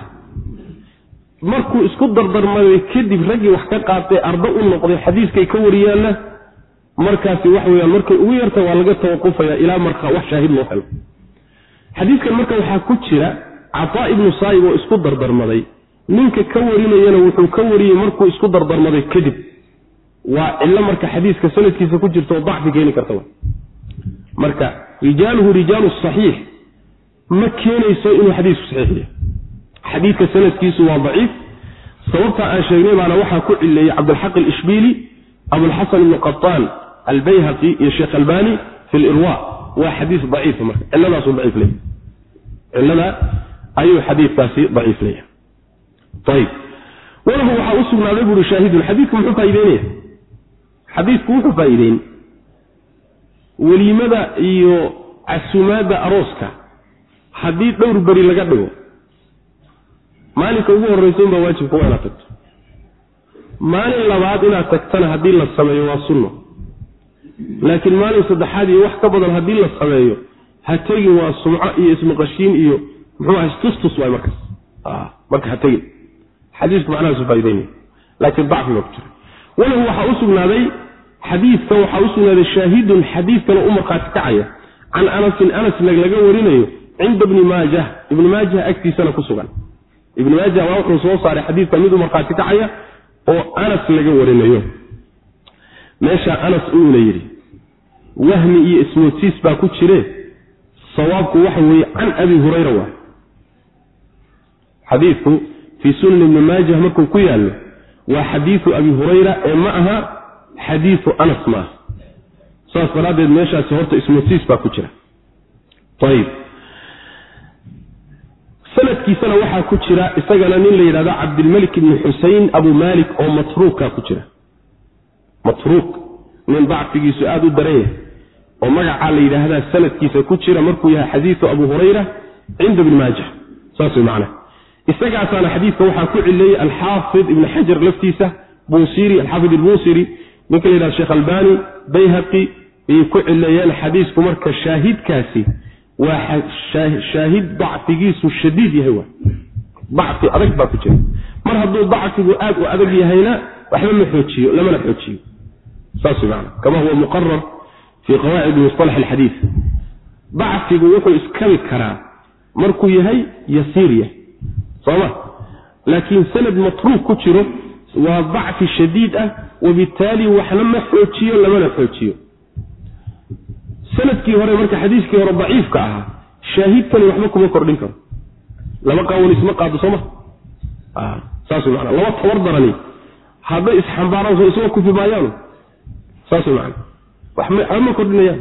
Speaker 1: Markuu isku dardarmaday kadib raggii wax ka qaatay ardo u noqday xadiiskay ka wariyaanna markaasi wax weyaan markay ugu yarta waa laga tawaqufaya ilaa marka wax shaahid loo helo. Xadiiskan marka waxaa ku jira cataa ibnu saa'ib oo isku dardarmaday. Ninka ka warinayana wuxuu ka wariyey markuu isku dardarmaday kadib. Waa cillo marka xadiiska sanadkiisa ku jirta oo dacfi keeni karta marka rijaaluhu rijaalu saxiix. Ma keenayso inuu xadiisku saxiix xadiidka sanadkiisu waa daciif. Sababta aan sheegnay baana waxaa ku cileeyey cabdilxaq alishbiili abulxasan ibnu qataan albayhaqi iyo sheekh albani fi lirwa waa xadiis daciifa marka cilladaasu daciif leeyahy cillada ayuu xadiidkaasi daciif leeyahay. Ayib walahu waxaa u sugnaaday buuri shaahidun. Xadiidku muxuu faa'ideynaya xadiidku wuxuu faa'iideyn. Weliimada iyo casumaadda arooska haddii dhowr beri laga dhigo maalinka ugu horraysa unbaa waajibka waa inaad tagto. Maalin labaad inaad tagtana haddii la sameeyo waa sunno laakiin maalin saddexaad iyo wax ka badan haddii la sameeyo ha tegin waa sumco iyo ismaqashiin iyo muxuu aha istustus waay markaas. Marka ha tegin xadiisku macnahaasu faa'ideynaya laakiin dacfi baa ku jira. Walahu waxaa u sugnaaday xadiidka waxaa u sugnaaday shaahidun xadiid kale u markhaati kacaya. Can anasin anas laga warinayo cinda ibni maajah ibni maajah agtiisana ku sugan. Ibni maajah waa wuxuu soo saaray xadiidka mid u markhaati kacaya oo anas laga warinayo meesha anas uuna yidhi wahmi iyo ismoodsiis baa ku jire? Sawaabku waxa weeye can abi hurayra waay xadiidku fii sunan ibni maajah markuu ku yaallo waa xadiidu abi hurayra ee ma aha xadiidu anas ma aha. Saas daraaddeed meeshaasi horta ismoodsiis baa ku jira. Ayib sanadkiisana waxaa ku jira isagana nin la yidhahdo cabdilmalik ibni xusein abu malik oo matruuka ku jira matruuk nin dacfigiisu aada u daran yahay oo magacaa la yidhaahdaa sanadkiisa ku jira markuu yahay xadiidu abu hurayra cinda ibni maaja saas macnaha isagaasaana xadiidka waxaa ku cileeyey alxaafid ibni xajar laftiisa buusiri alxaafid ilbuusiri ninka la yidhahdo sheekh albani bayhaqi ayay ku cileeyeen xadiisku marka shaahidkaasi waa shaahid dacfigiisu shadiid yahay wa dacfi adag baa ku jira. Mar hadduu dacfigu aad u adag yahayna waxba ma xoojiyo lamana xoojiyo. man kama huwa muqarar fii qawaacidi musalax alxadiid dacfigu wuxuu iskabi karaa markuu yahay yasiir yahay. Sooma laakiin sanad matruuk ku jiro waa dacfi shadiid ah wabittaali waxna ma xoojiyo lamana xoojiyo. Sanadkii hore marka xadiiskii hore daciifka ahaa shaahidkani waxba kuma kordhin karo. Laba qaawon isma qaado sooma saas man laba tabar darani. Hadday isxambaaraan soo isma kufi maayaan saas man waxba ma kordhinayaan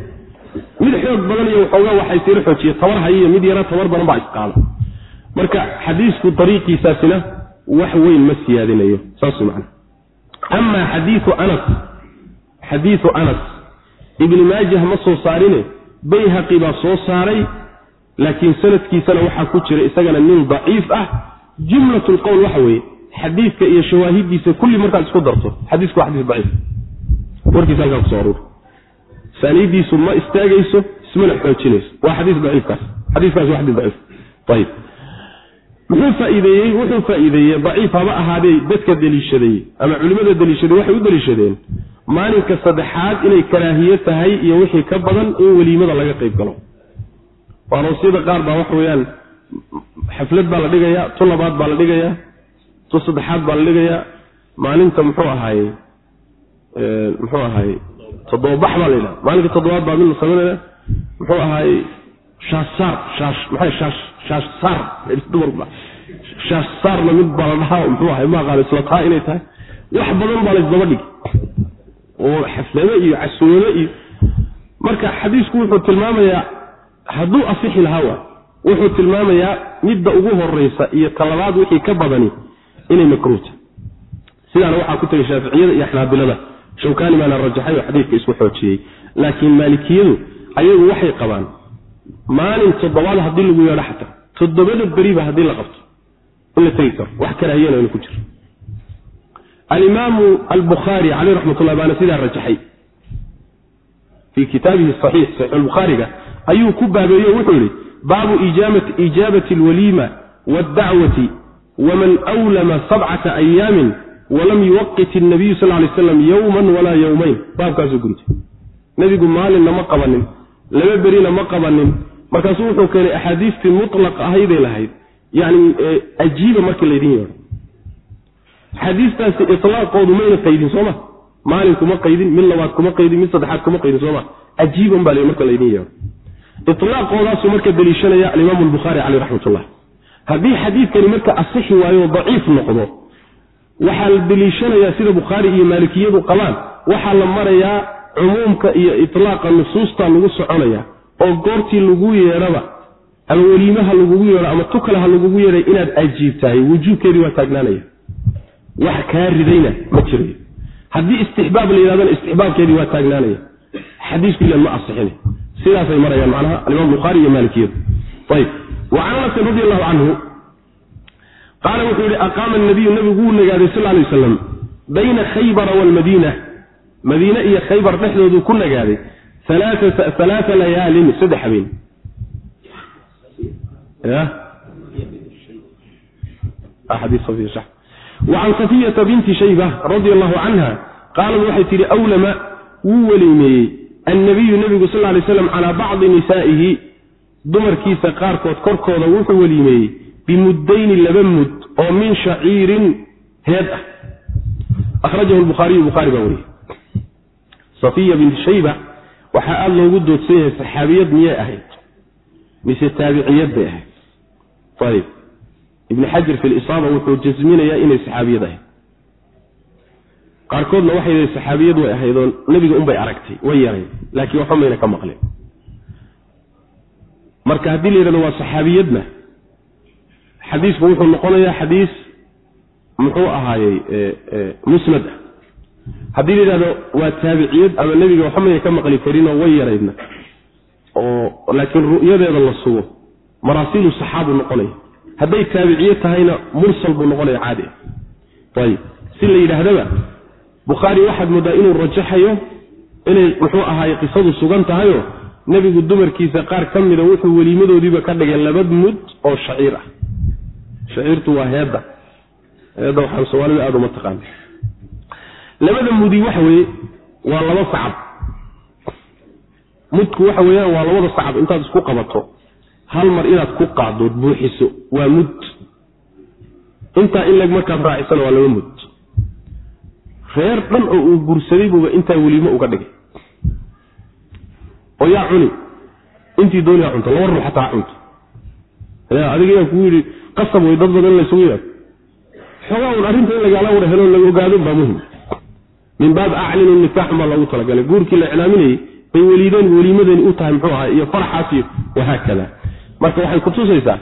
Speaker 1: mid xoog badan iyo waxoogaa waxay sira xoojiye tabar hayiyo mid yara tabar badan baa isqaada marka xadiisku dariiqiisaasina wax weyn ma siyaadinayo saas man amaa xadiiu anas xadiiu anas ibni maajah ma soo saarine? Bayhaqi baa soo saaray laakiin sanadkiisana waxaa ku jira isagana nin daciif ah. Jumlat lqowl waxa weeye xadiidka iyo shawaahidiisa kulli markaad isku darto xadiisku waa xadiis daciif warkiisa halkaa kuso aruur. Saaniidiisu ma istaagayso ismana xoojinayso. Waa xadiis daciifkaas. Xadiiskaas waa xadiis daciif. Ayib muxuu faa'iideeyey? Wuxuu faa'iideeyey daciif haba ahaadee dadka deliishaday ama culimmada deliishaday waxay u deliishadeen. Maalinka saddexaad inay karaahiye tahay iyo wixii ka badan in weliimada laga qayb galo. Aroosyada qaar baa waxa weeyaan xaflad baa la dhigayaa tu labaad baa la dhigayaa tu saddexaad baa la dhigayaa. Maalinta muxuu ahaaye muxuu ahaaye toddobabax baa la yidhaha maalinka toddobaad baa mid la samaynaya muxuu ahaaye shaassaar shaash maxay shaash shaashsaar dumarba shaashsaarna mid baa la dhahaa muxuu ahay ma aqaano isla inay tahay. Wax badan baa la dhigi. Oo xaflado iyo casuulado iyo marka xadiisku wuxuu tilmaamayaa hadduu asixi lahaa waa wuxuu tilmaamayaa midda ugu horeysa iyo talabaad wixii ka badani inay makruuta sidaana waxaa ku tegay shaaficiyada iyo xanaabilada shawkaani baana rajaxay oo xadiidka isku xoojiyey. Laakiin maalikiyadu ayagu waxay qabaan maalin toddobaad haddii lagu yeedho xataa toddobada beriba haddii la qabto in la tegi karo wax karaahiyana inu ku jiro. Alimaamu albukhaari caleyh raxmatullah baana sidaa rajaxay. Fii kitaabihi saxiix saxiixulbukhaariga ayuu ku baabeeyey o wuxuu yidhi baabu ijaabati alwaliima waddacwati waman awlama sabcata ayaamin walam yuwaqit innabiyu sal lay slam yowman walaa yowmayn baabkaasuu guntay nebigu maalinna ma qabanin laba berina ma qabanin. Markaasuu wuxuu keenay axaadiistii mutlaq ahayday lahayd. Yani ajiiba markii laydin yeedho. Axaadiistaasi ilaaqoodu mayna qaydin sooma maalin kuma qaydin mid labaad kuma qaydin mid saddexaad kuma qaydin sooma ajiiban baa marka laydin yeedho. Ilaaqoodaasuu marka daliishanaya alimaamu albukhaari caleyh raxmatullah haddii xadiidkani marka asixi waayo daciif noqdo waxaa la deliishanayaa sida bukhaari iyo maalikiyadu qabaan. Waxaa la marayaa cumuumka iyo itlaaqa nusuusta lagu soconaya oo goortii lagu yeedhaba ama weliimaha lagugu yeedho ama tukale ha lagugu yeedhay inaad ajiibtahay wujuubkeedii waa taagnaanaya. Wax kaa ridayna ma jirayo haddii istixbaab la yidhahdana istixbaabkeedii waa taagnaanaya. Xadiisku ilan ma asixin sidaasay marayaan macnaha alimaam bukhaari iyo maalikiyadu. Ayb wa can radi allahu canhu qaala wuxuu yihi aqaama nabiyu nabigu wuu nagaaday sal lay waslam bayna khaybara waalmadiina madiine iyo khaybar dhexdooduu ku nagaaday alaaa layaalin saddex habeen. Wacan safiyata binti shayba radi allahu canha qaalad waxay tihi awlama wuu weliimeeyey annabiyu nebigu sal lay slam calaa bacdi nisaa'ihi. Dumarkiisa qaarkood korkooda wuxuu weliimeeyey bimuddayni laba mud oo min shaciirin heed ah ahrajahu lbukhaariyu bukhaari baa wariyey safiya binti shayba waxaa aada loogu doodsan yahay saxaabiyad miyay ahayd mise taabiciyad bay ahayd ayib ibni xajar fi lisaaba wuxuu jasminayaa inay saxaabiyad ahayd qaarkoodna waxay yihi saxaabiyad way ahaydoo nebiga unbay aragtay way yarayd laakiin waxba mayna ka maqleen marka haddii la yidhahdo waa saxaabiyadna xadiisku wuxuu noqonayaa xadiis muxuu ahaayey musnad ah. Haddii la yidhahdo waa taabiciyad ama nebiga waxba mayna ka maqli karinoo way yaraydna. Oo laakiin ru'yadeeda la sugo maraasiilu saxaabu noqonaya. Hadday taabiciye tahayna mursal buu noqonaya caadi ah. Ayib. Si la yidhaahdaba bukhaari waxaad mooddaa inuu rajaxayo inay muxuu ahaay qisadu sugan tahayo nebigu dumarkiisa qaar ka mida wuxuu weliimadoodiiba ka dhigay labad mud oo shaciir ah shaciirtu waa heedda heedda waxaan soomaalida aada uma taqaana labada mudi waxa weeye waa laba sacab mudku waxa weeyaan waa labada sacab intaad isku qabato. Hal mar inaad ku qaaddood buuxiso waa mud. Intaa in leg markaad raacisana waa laba mud. Reer dhan oo uu gursaday buuba intaa weliimo uga dhigay. Oo yaa cuni. Intii dooniyaa cunto. Laba ruux xataa cunto. Adiga yaa kugu yidhi qasab way dad badan in laysugu yaado xoogaa un arrinta in lagaala wada helo laga ogaadon baa muhiim min baab aclinu nikaaxun baa loogu talagalay. Guurkii la iclaaminayey bay weliideen weliimadani u tahay muxuu ahaa iyo faraxaas iyo wahaakada marka waxay kutusaysaa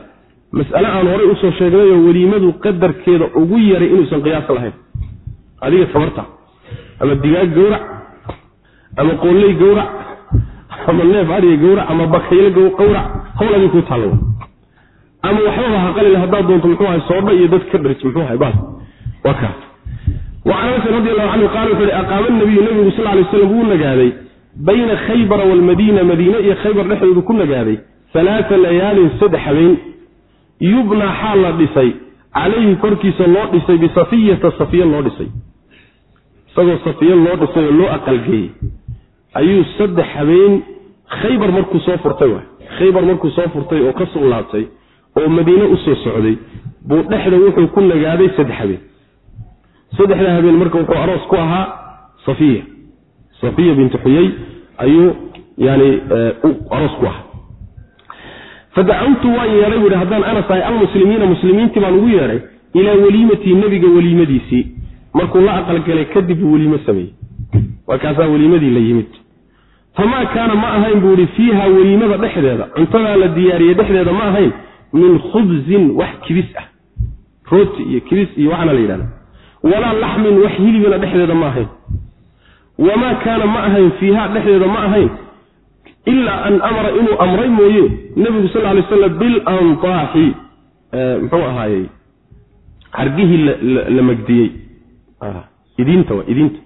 Speaker 1: mas'ale aan horey u soo sheegnayoo weliimadu qadarkeeda ugu yaray inuusan qiyaas lahayn. Adiga tabarta ama digaag gawrac ama qooley gawrac ama neef adiga gawrac ama bakayle qawrac hawl adin kuu taalla ama waxbaba haqalile haddaad doonto muxuu ahay soodha iyo dad ka dharj muxuu ahay baas. Waa kaas wacan anasin radi allahu canhu qaala wuxu uhi aqaama nabiyu nabigu sal lay slam wuu nagaaday bayna khaybara waalmadiina madiine iyo khaybar dhexdoodu ku nagaaday alaaa layaalin saddex habeen. Yubnaa xaal la dhisay calayhi korkiisa loo dhisay bisafiyata safiya loo dhisay. Isagoo safiya loo dhisay oo loo aqalgeeyey. Ayuu saddex habeen khaybar markuu soo furtay waay. Khaybar markuu soo furtay oo ka soo laabtay oo madiine u soo socday buu dhexda wuxuu ku nagaaday saddex habeen saddexda habeen marka wuxuu aroos ku ahaa safiya. Safiya bintu xuyey ayuu yani aroos ku ahaa. Fadacawtu waan yeedhay buuhi haddaan anas ahay almuslimiina muslimiintii baan ugu yeedhay ilaa weliimatii nebiga weliimadiisii markuu la aqalgalay kadib buu weliimo sameeyey. Markaasaa weliimadii la yimid. Famaa kaana ma ahayn buu ihi fiiha weliimada dhexdeeda cuntadaa la diyaariyey dhexdeeda ma ahayn min khubsin wax kibis ah. Rooti iyo kibis iyo waxaana la yidhahda walaa laxmin wax hilibina dhexdeeda ma ahayn. Wamaa kaana ma ahayn fiiha dhexdeeda ma ahayn ilaa an amara inuu amray mooye nebigu sal lay slam bilantaaxi muxuu ahaayey? Hargihii la magdiyey. Idinta waa idinta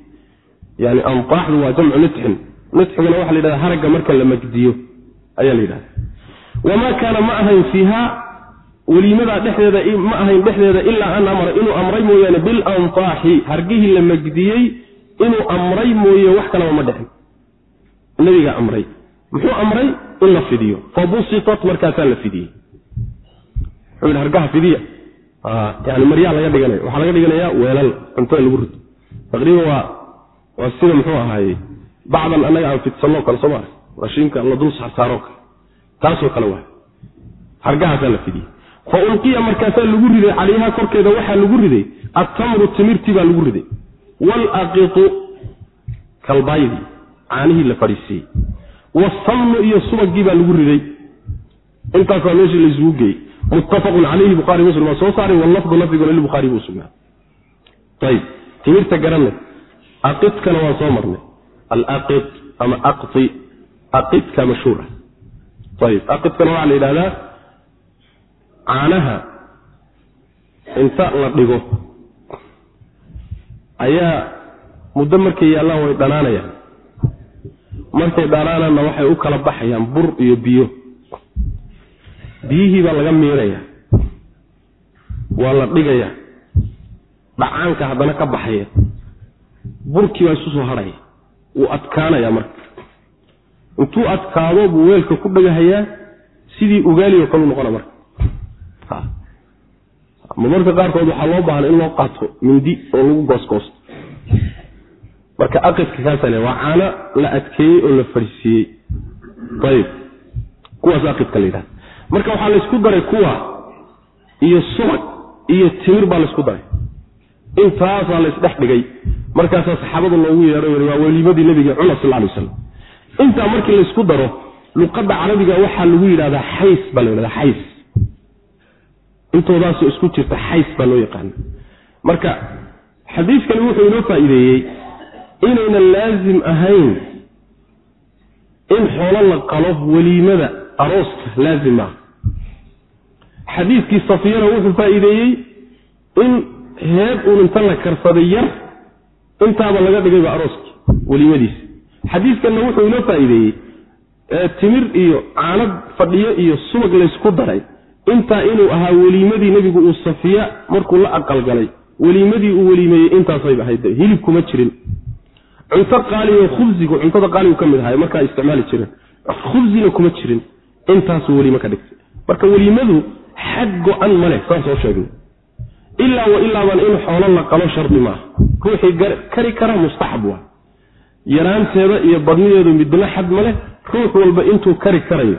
Speaker 1: yani antaaxdu waa jamcu nitxin nitxigana waxa la yidhahda haragga marka la magdiyo. Ayaa la yidhahda wamaa kaana ma ahayn fiiha weliimadaa dhexdeeda ma ahayn dhexdeeda ilaa an amara inuu amray mooyaane bilantaaxi hargihii la magdiyey inuu amray mooye wax kalaba ma dhexin nabigaa amray muxuu amray in la fidiyo fabusitat markaasaa la fidiyey wuxuu yidhi hargaha fidiya yani maryaa laga dhiganaya waxaa laga dhiganayaa weelal cuntada lagu rido taqriiban waa waa sida muxuu ahaaye bacdan annaga aan fidsanoo kale soo maara rashiinka la dul saarsaaroo kale taasoo kale waa hargahaasaa la fidiyey. Fa ulqiya markaasaa lagu riday calayha korkeeda waxaa lagu riday attamru timirtii baa lagu riday. Waalaqitu kalbaydii caanihii la fadhiisiiyey. Wasamnu iyo subagii baa lagu riday. Intaas waa meeshii laysugu geeyey. Muttafaqun calayhi buhari muslim. Waa soo saaray wallafdu lafdiguna lilbukhaari buu sugnaa ayib timirta garanay aqidkana waan soo marnay. Alaqid ama aqti aqidka mashhuur ayib aqidkana waxaa la yidhahdaa caanaha inta la dhigo ayaa muddo markay yaallaan way dhanaanayaan markay dhanaanaanna waxay u kala baxayaan bur iyo biyo biyihii baa laga miiraya waa la dhigaya dhacaanka haddana ka baxaya burkii baa isu soo hadhaya wuu adkaanaya marka intuu adkaado buu weelka ku dhagahayaa sidii ugaali oo kalu noqona marka. Ma marka qaarkood waxaa loo baahan in loo qaato mindi oo lagu goosgoosto marka aqidka kaasa le waa caano la adkeeyey oo la fadhisiiyey ayib kuwaas aqidka la yidhahda marka waxaa laysku daray kuwa iyo subag iyo timir baa laysku daray. Intaasaa laysdhex dhigay. Markaasaa saxaabada loogu yeedhay waa weliimadii nabiga cuna sal lay waslam intaa markii laysku daro luqadda carabiga waxaa lagu yidhahdaa xays baa la yidhahdaa xays. Intoodaasoo isku jirta xays baa loo yaqaana. Marka xadiiskani wuxuu inoo faa'iideeyey inaynan laazim ahayn in xoolo la qalo weliimada arooska laazim maaha xadiidkii safiyana wuxuu faa'iideeyey in heeb uun inta la karsaday yar intaaba laga dhigayba arooskii weliimadiisa xadiidkanna wuxuu inoo faa'iideeyey timir iyo caanad fadhiyo iyo subag laysku daray. Intaa inuu ahaa weliimadii nebigu uu safiya markuu la aqalgalay weliimadii uu weliimeeyey intaasayba ahayd. Hilib kuma jirin. Cunto qaaligo khubsigu cuntada qaaligu ka mid ahay markaa isticmaali jireen khubsina kuma jirin. Intaasuu weliime ka dhigtay. Marka weliimadu xad go-an ma leh saan soo sheegnay. Ilaa wa ilaaban in xoolo la qalo shardi maaha. Ruuxii kari kara mustaxab waa yaraanteeda iyo badnideedu midna xad ma leh ruux walba intuu kari karayo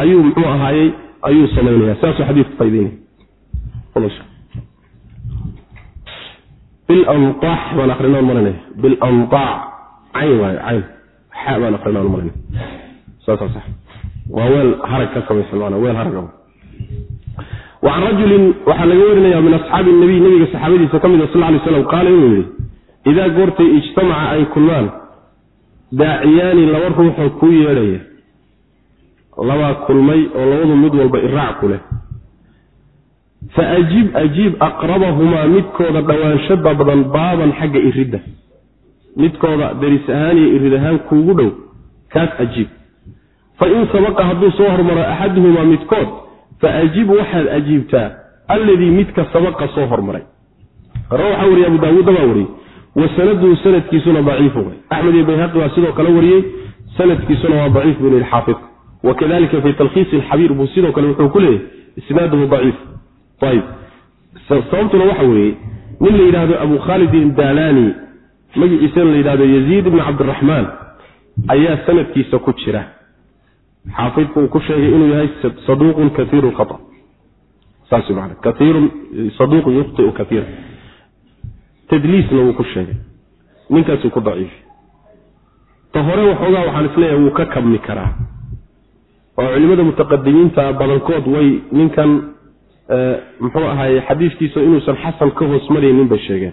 Speaker 1: ayuu muxuu ahaayey ayuu samaynaya saasuu xadiidku faa'ideynaya bilanaax baan akrinaan marinaya bilanaac cayn waayo cayn. Xa baan akrinaan marinaya saasa sax. Waa weel harag ka samaysan maanaa weel harag wacan rajulin waxaa laga warinaya min asxaabi nabiy nabiga saxaabadiisa ka mida sal ly slam qaala inuu yidhi idaa goortay ijtamaca ay kulmaan daaciyaani laba ruuxoo kuu yeedhaya labaa kulmay oo labadu mid walba iraac ku leh. Fa ajib ajiib aqrabahumaa midkooda dhowaanshoda badan baaban xagga iridda. Midkooda deris ahaan iyo irid ahaan kuugu dhow kaas ajiib fa in sabaqa hadduu soo hormaro axaduhumaa midkood fa ajib waxaad ajiibtaa alladii midka sabaqa soo hormaray. Waxaa wariye abu daawuudda baa wariyey wa sanaduhu sanadkiisuna daciifu axmed iyo bayhaqi baa sidoo kale wariyey sanadkiisuna waa daciif buu yihi xaafid. Wakadalika fi talkhiisi alxabiir buu sidoo kale wuxuu ku leeyahy isnaaduhu daciif. Ayib sababtuna waxa weeye nin la yidhaahdo abu khaalidin daalani magiciisana la yidhahdo yaziid ibni cabdiraxmaan ayaa sanadkiisa ku jira. Xaafidku uu ku sheegay inuu yahay saduuqun kaiiru lkhata saas man kaiirun saduuqun yukhtiu kaiira tadliisna wuu ku sheegay. Ninkaasuu ku daciifi ta hore waxoogaa waxaan is leeyahay wuu ka kabmi karaa. Oo culimada mutaqadimiinta badankood way ninkan muxuu ahaye xadiiskiisa inuusan xasan ka hoos maraynin bay sheegeen.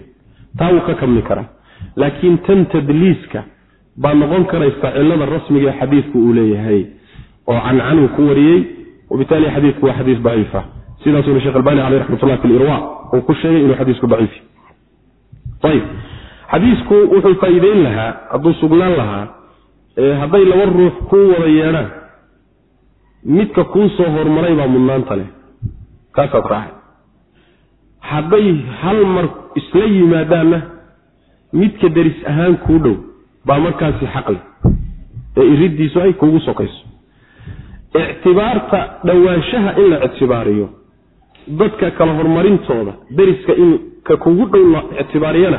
Speaker 1: Taa wuu ka kabmi karaa. Laakiin tan tadliiska baa noqon karaysa cilada rasmiga ee xadiidku uu leeyahay oo cancanuu ku wariyey. Wabitaali xadiidku waa xadiis daciifa sidaasuna shekh albani caleyh raxmatullah fi lirwa uu ku sheegay inuu xadiisku daciif ayib xadiisku wuxuu faa'iideyn lahaa hadduu sugnaan lahaa hadday laba ruux kuu wada yeedhaan midka kuu soo hormaray baa mudnaanta leh. Kaasaad raacay. Hadday hal mar isla yimaadaanna midka deris ahaan kuu dhow baa markaasi xaqle ee iriddiisu ay kuugu sokayso. Ictibaarta dhowaanshaha in la ictibaariyo dadka kala horumarintooda deriska in ka kugu dhow la ictibaariyana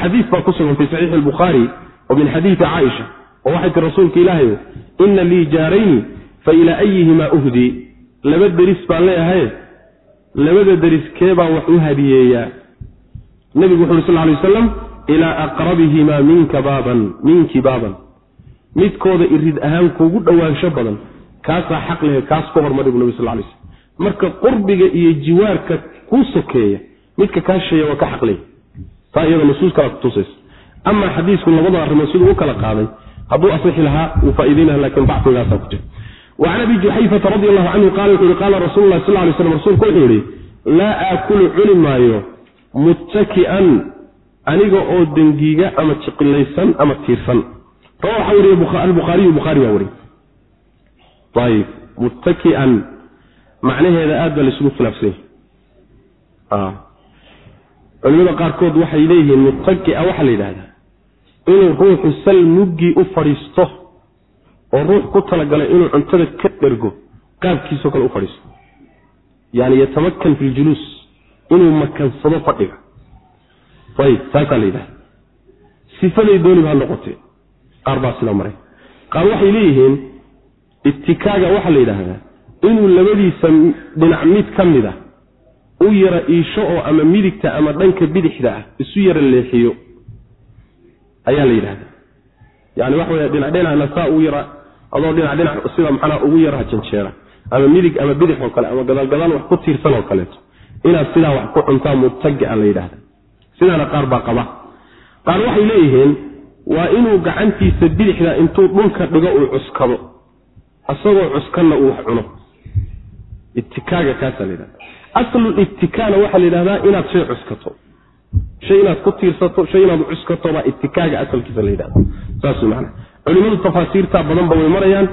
Speaker 1: xadiis baa ku sugan fii saxiixi albukhaari oo min xadiidi caaisha oo waxay tii rasuulka ilaahay ina lii jaarayni fa ilaa ayihimaa uhdii laba deris baan leeyahay labada deriskee baan wax u hadiyeeyaa nebigu wuxu uhi sal lay wasalam ilaa aqrabihimaa minka baaban minki baaban. Midkooda irid ahaan kuugu dhowaansho badan kaasaa xaq lehe kaas ku hormari bu nabi sal lay slm marka qurbiga iyo jiwaarka kuu sokeeya midka kaa sheeya waa ka xaqleey taa iyada nusuus kala kutusaysa amaa xadiisku labada arrimood siduu u kala qaaday hadduu asixi lahaa wuu faa'idayn laakiin baxigaasaa ku jira. Wacan abi juxayfata radi allahu canhu qaala wuxu uhi qaala rasuulu lah sal lay slam rasuulku wuxuu yihi laa aakulu cuni maayo muttaki'an aniga oo dengiga ama jiqilaysan ama tiirsan rawa waxaa wariye albukhaariyu bukhaari baa muttaki'an macnaheeda aad baa laisugu khilaafsan yahay. Culimada qaarkood waxay leeyihiin muttakia waxaa la yidhahdaa inuu ruuxu sal muggii u fadhiisto oo ruux ku talagalay inuu cuntada ka dhergo qaabkiisao kale u fadhiisto. Yani yatamakan fi ljuluus inuu makansado fadhiga. Ayib taasaa la yidhahda sifaday dooniba ha noqotee qaar baa sidaa maray qaar waxay leeyihiin ibtikaaga waxaa la yidhaahdaa inuu labadiisa dhinac mid ka mid a u yara iisho oo ama midigta ama dhanka bidixda ah isu yara leexiyo ayaa la yidhahda yani waxa wey dhinac dhinacna saa ugu yara adoo dhinac dhinac sida maxanaa ugu yaraha janjeera ama midig ama bidix oo kale ama gadaalgadaal wax ku tiirsan oo kaleeto. Inaad sidaa wax ku cuntaa mubtaga la yidhahda sidaana qaar baa qaba. Qaar waxay leeyihiin waa inuu gacantiisa bidixda intuu dhulka dhigo uu cuskado isagoo cuskanna uu wax cuno ibtikaaga kaasaa la yidhahda aslul ibtikaana waxaa la yidhahdaa inaad shay cuskato. Shay inaad ku tiirsato shay inaad cuskato baa ibtikaaga asalkiisa la yidhahda saas mana culimadu tafaasiirta badanba way marayaan.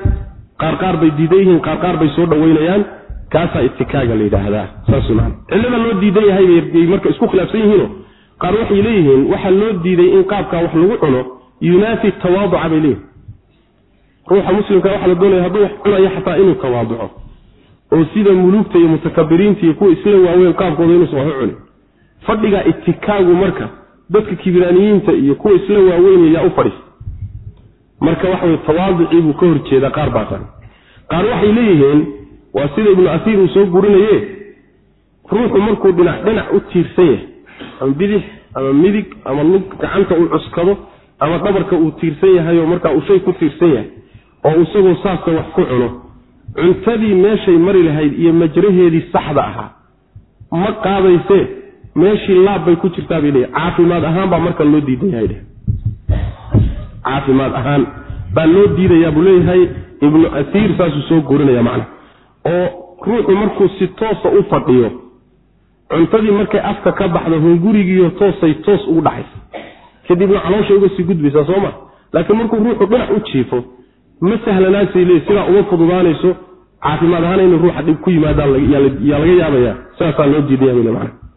Speaker 1: Qaar qaar bay diidan yihiin qaar qaar bay soo dhaweynayaan. Kaasaa ibtikaaga la yidhaahdaa saas man cillada loo diidan yahay marka isku khilaafsan yihiino qaar waxay leeyihiin waxaa loo diiday in qaabkaa wax lagu cuno yunaafi tawaaduca bay leeyihiin ruuxa muslimka waxaa la doonaya hadduu wax cunayo xataa inuu tawaaduco oo sida muluugta iyo mutakabiriinta iyo kuwa isla waaweyn qaabkooda inuusan wax u cunin fadhiga itikaagu marka dadka kibiraaniyiinta iyo kuwa isla waaweyn yaa u fadhiisa marka waxa wey tawaaducii buu ka hor jeedaa qaar baasan qaar waxay leeyihiin waa sida ibnu asiir uu soo gurinaye ruuxu markuu dhinac dhinac u tiirsan yahay ama bidix ama midig ama lug gacanta uu cuskado ama dhabarka uu tiirsan yahay oo markaa uu shay ku tiirsan yahay oo isagoo saasa wax ku cuno cuntadii meeshay mari lahayd iyo majraheedii saxda ahaa. Ma qaadaysee meeshii laab bay ku jirtaa bay leeyahy caafimaad ahaan baa marka loo diidan yahay dheh caafimaad ahaan baa loo diidayaa buu leeyahay. Ibnu asiir saasuu soo guurinaya macna. Oo ruuxu markuu si toosa u fadhiyo cuntadii markay afka ka baxdo hungurigiiyo toosay toos ugu dhaxaysa kadibna caloosha uga sii gudbaysaa soo ma? Laakiin markuu ruuxu dhinac u jiifo ma sahlanaasay leey sidaa uma fududaanayso caafimaad ahaan inuu ruuxa dhib ku yimaadaan yaa laga yaabaya. Saasaa loo macna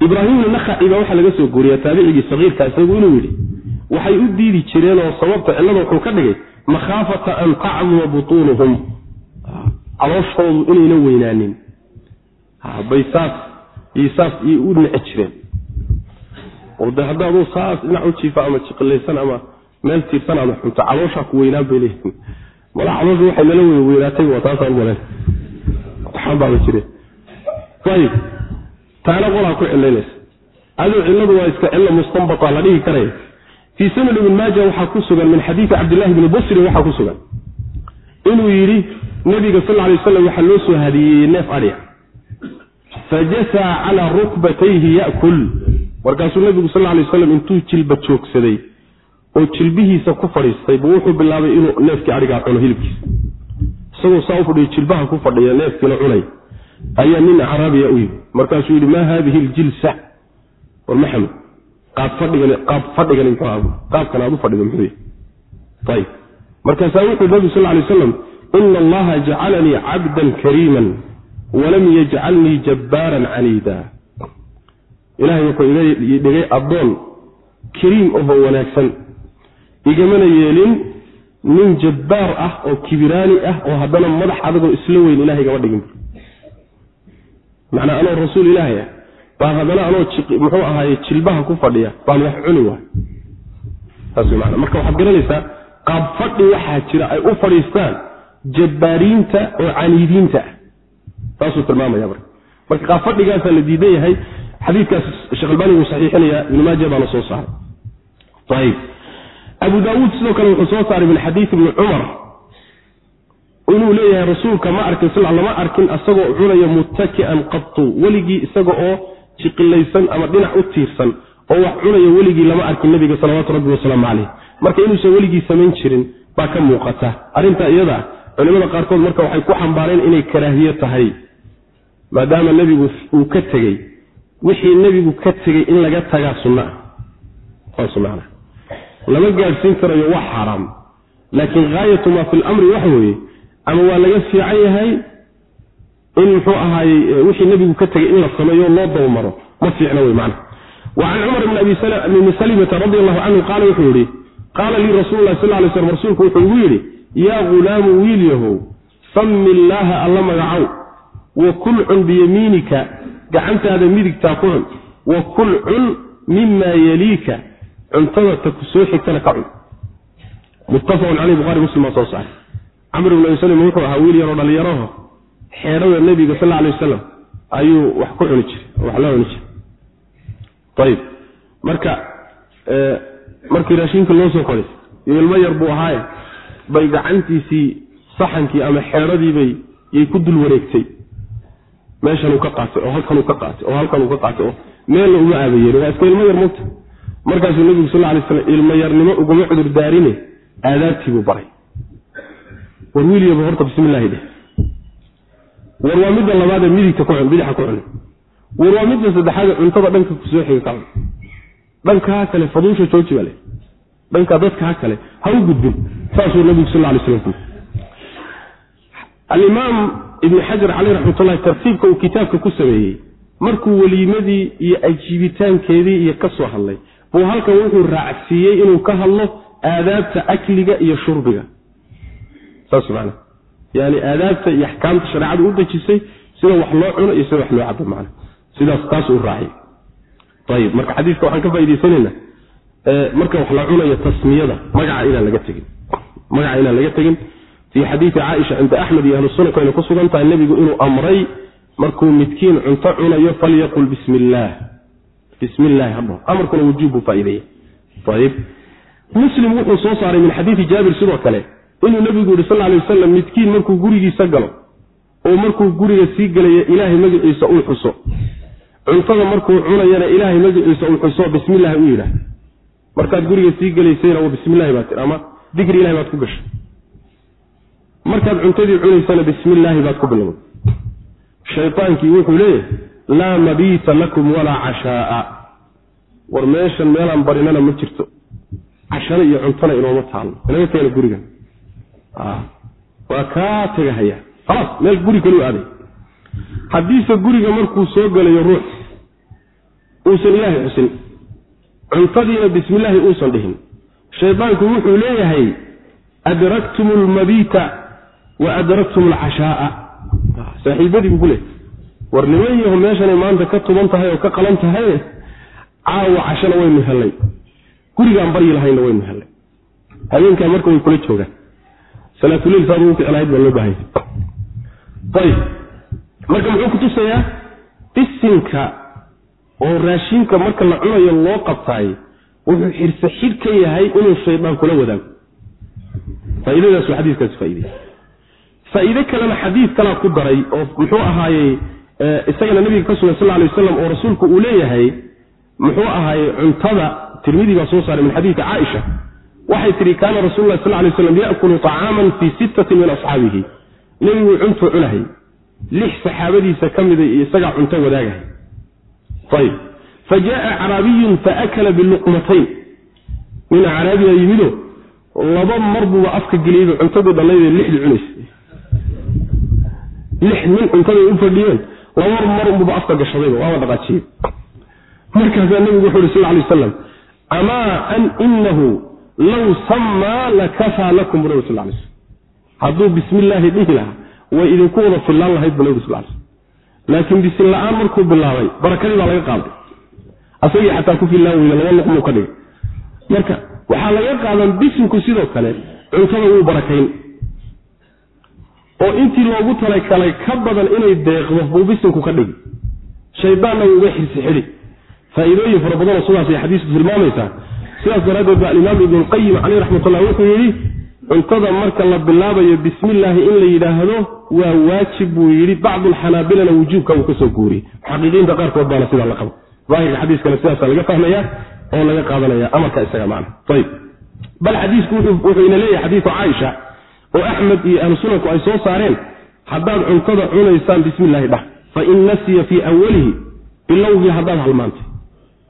Speaker 1: ibraahimna nakhaci baa waxaa laga soo guuriyaa taabicigii sagiirka isagu inuu yidhi waxay u diidi jireen oo sababta cillada wuxuu ka dhigay makhaafata an tacduma butuunuhum. Calooshoodu inayna weynaanin. Bay saas iyo saas iyo u nici jireen. Oo de hadda aduu saas dhinac u jiifa ama jiqilaysan ama meel tiirsan aad xunto calooshaa ku weynaan bay leeyihiin mala caloosha waxay nala weyn weynaatay waa taasaan umaleen waxaanbaaba jireen ayib taana qolaa ku cilaynaysa aduu cilladu waa iska cillo mustanbata la dhihi karaya. Fii sunan ibn maaja waxaa ku sugan min xadiidi cabdillahi bni busri waxaa ku sugan. Inuu yidhi nabiga sal ly waslam waxaa loo soo hadiyeeyey neef adhiya fajasaa calaa rukbatayhi yakul. Markaasuu nabigu sal lay waslam intuu jilba joogsaday oo jilbihiisa ku fadhiistay buu wuxuu bilaabay inuu neefkii adhigaa cuno hilibkiisa. Isagoo saa u jilbaha ku fadhiya neefkiina cunay ayaa nin acraabiya u yimi markaasuu yidhi maa haadihi ljilsa? War maxamed qaab fadhigan qaab fadhigan muxuu ahaa qaabkan aad u fadhido muxuu yahay ayib markaasaa wuxuu nabi sal lay slam ina allaha jacalanii cabdan kariiman walam yajcalnii jabbaaran caniida ilahay wuxuu iga dhigay addoon kariim ahoo wanaagsan igamana yeelin nin jabbaar ah oo kibiraani ah oo haddana madax adagoo isla weyn ilahay gama dhigin macnaa anoo rasuul ilaahay ah baan haddana anoo muxuu ahaaye jilbaha ku fadhiya baan wax cuni waay. Saas maana marka waxaad garanaysaa qaab fadhi waxaa jira ay u fadhiistaan jabbaariinta oo caniidiinta ah. Saasuu tilmaamaya marka. Marka qaab fadhigaasaa la diidan yahay xadiidkaas sheekh albani wuu saxiixinaya ibnu maaja baana soo saaray abu daawuud sidoo kale wuxuu soo saaray min xadiid ibni cumar inuu leeyahay rasuulka ma arkin sal lama arkin isagoo cunaya muttaki'an qatu weligii isaga oo jiqilaysan ama dhinac u tiirsan oo wax cunaya weligii lama arkin nabiga salawaatu rabbi wasalaamu caleyh marka inuusan weligii samayn jirin baa ka muuqata. Arrintaa iyada culimada qaarkood marka waxay ku xambaareen inay karaahiye tahay maadaama nebigu uu ka tegey wixii nebigu ka tegey in laga tagaa sunna. Macana lama gaadhsiin karayo wax xaaraam laakiin haayatu maa fi lamri waxa weeye ama waa laga fiican yahay in muxuu ahaayey wixii nebigu ka tegey in la sameeyo loo dabamaro ma fiicna wey macana wa can cumar bn salimata radi allahu canhu qaala wuxuu yihi qaala lii rasuulu lah sal lay slm rasuulku wuxuu igu yidhi yaa ghulaamu wiil yahow sammi illaaha alla magacow wa kul cun biyamiinika gacantaada midigtaa ku cun wa kul cun mimaa yaliika cuntada ta ku soo xigtana ka cun. Muttafaqun caleyh buhari muslim baa soo saaray. Camr bn abi salim wuxuu ahaa wiil yaroo dhallinyaraho xeedhada nebiga sal alay wasalam ayuu wax ku cuni jiray wax la cuni jiray. Ayib marka markii raashinka loo soo qoray iyo ilmo yar buu ahaaye bay gacantiisii saxankii ama xeedhadiibay yay ku dul wareegtay. Meeshanuu ka qaatay oo halkanuu ka qaatay oo halkanuu ka qaatay oo meelna uma aabayeelin waa iska ilmo yar mugta markaasuu nebigu sal alay slam ilmo uguma cudur daarine aadaabtii buu baray. War wiilyaba horta bismillahi dheh war waa midda labaadee midigta ku cun bidaxa ku cun war waa midda saddexaadee cuntada dhanka ku soo xiga ka cun dhankaa kale faduusha jooji baa le dhanka dadkaa kale ha gudbin saasuu nabigu sal lay slam alimaam ibni xajar caleyh raxmatullahi tartiibka uu kitaabka ku sameeyey markuu weliimadii iyo ajiibitaankeedii iyo ka soo hadlay buu halkan wuxuu raacsiiyey inuu ka hadlo aadaabta akliga iyo shurbiga. Saas man yani aadaabta iyo axkaamta shareecadu u dejisay sida wax loo cuno iyo sida wax loo cabo man sidaas taas u raacay ayib marka xadiiska waxaan ka faaidaysanaynaa marka wax la cunayo tasmiyada magaca inaan laga tegin. Magaca inaan laga tegin. Fii xadiidi caaisha cinda axmed iyo ahlu sunanku ku sugan tahay nebigu inuu amray markuu midkiin cunto cunayo falyaqul bismi bismi illahi hadho amarkuna wujuub buu faaideeya ayib muslim wuxuu soo saaray min xadiidi jaabir sidoo kale. Inuu nebigu yihi sal lay wasalam midkiin markuu gurigiisa galo oo markuu guriga sii gelaya ilaahay magaciisa uu xuso. Cuntada markuu cunayana ilaahay magaciisa uu xuso. Bismillahi u yidhaah markaad guriga sii gelaysayna waa bismillahi baad tir ama dikri ilahi baad ku gashay. Markaad cuntadii cunaysana bismillaahi baad ku bilowday. Shaytaankii wuxuu leeyahay laa mabiita lakum walaa cashaaa. War meeshan meelaan barinana ma jirto. Cashana iyo cuntana inooma taalno inaga keena gurigan waa kaa tegahaya khalaas meel guri kalu aaday. Haddiise guriga markuu soo gelayo ruux uusan ilaahay xusin. Cuntadiina bismillaahi uusan dhihin. Shaydaanku wuxuu leeyahay adraktum almabiita wa adraktum alcashaaa saaxiibadii buu ku war niman yaho meeshanay maanta ka tuban tahay oo ka qalan tahay caawa cashana waynu hellay gurigaan baryi lahayna waynu hellay habeenkaa marka way kula joogaan. Salaatuleil saad ugu ficlahayd baa loo baahanya. Ayib marka muxuu kutusayaa bisinka oo raashinka marka la cunayo loo qabtaay wuxuu xirse xidh ka yahay inuu shaydaan kula wadaago. Faaidadaasuu xadiiskaasi faaidey faa'iide kalena xadiid kalaa ku daray oo muxuu ahaayey isagana nabiga ka sugan sal ly wasalam oo rasuulku uu leeyahay muxuu ahaayey cuntada tirmidi baa soo saaray min xadiidi caaisha waxay tihi kaana rasul lah sal lay slam yakulu طacaaman fii sittati min asxaabihi. Nebiguu cuntuu cunahay. Lix saxaabadiisa ka mida iyo isagaa cunto wadaagahay. Ayib fa jaaa acraabiyun faakala biluqmatayn. Nin acraabiya yimido laba mar buuba afka geliyeyba cuntadii dhallayde lixdii cunaysa lix nin cuntaday u fadhiyeen laba mar unbuba afka gashadayba waaba dhaqaajiyey. Markaasaa nabigu wuxu uhi sal lay waslam amaa an inahu law sammaa lakafaa lakum bu nabig sal lay slm hadduu bismi dhihi lahaa way idinku wada fillaan lahayd bu nabig sal lay slm laakiin bisin la'aan markuu bilaabay barakadii baa laga qaaday. Asagii xataa ku fillaan weyda laba luqmuu ka dhigay. Marka waxaa laga qaadan bisinku sidoo kale cuntada wuu barakayn oo intii loogu talagalay ka badan inay deeqdo buu bisinku ka dhigi. Shaydaanna wuu uga xirsi xidhi. Faa'iidooyin fara badanoo sidaasay xadiisku tilmaamaysaa sidaas daraaddeed baa alimaam ibnulqayim caleyh raxmatullah wuxuu yidhi cuntada marka la bilaabayo bismillaahi in la yidhaahdo waa waajib buu yidhi. Bacdulxanaabilana wujuubka uu ka guuriyey. Muxaqiqiinta qaarkood baana sidaa la qaba daahirka xadiiskana sidaasa laga fahmaya oo laga qaadanaya amarka isaga macna. Ayb bal xadiisku wuxuu ina leeyahay xadiidu caaisha oo axmed iyo ahlu sunanku ay soo saareen haddaad cuntada cunaysaan bismillahi dhah. Fain nasiya fii awalihi bilowgii haddaad halmaantay.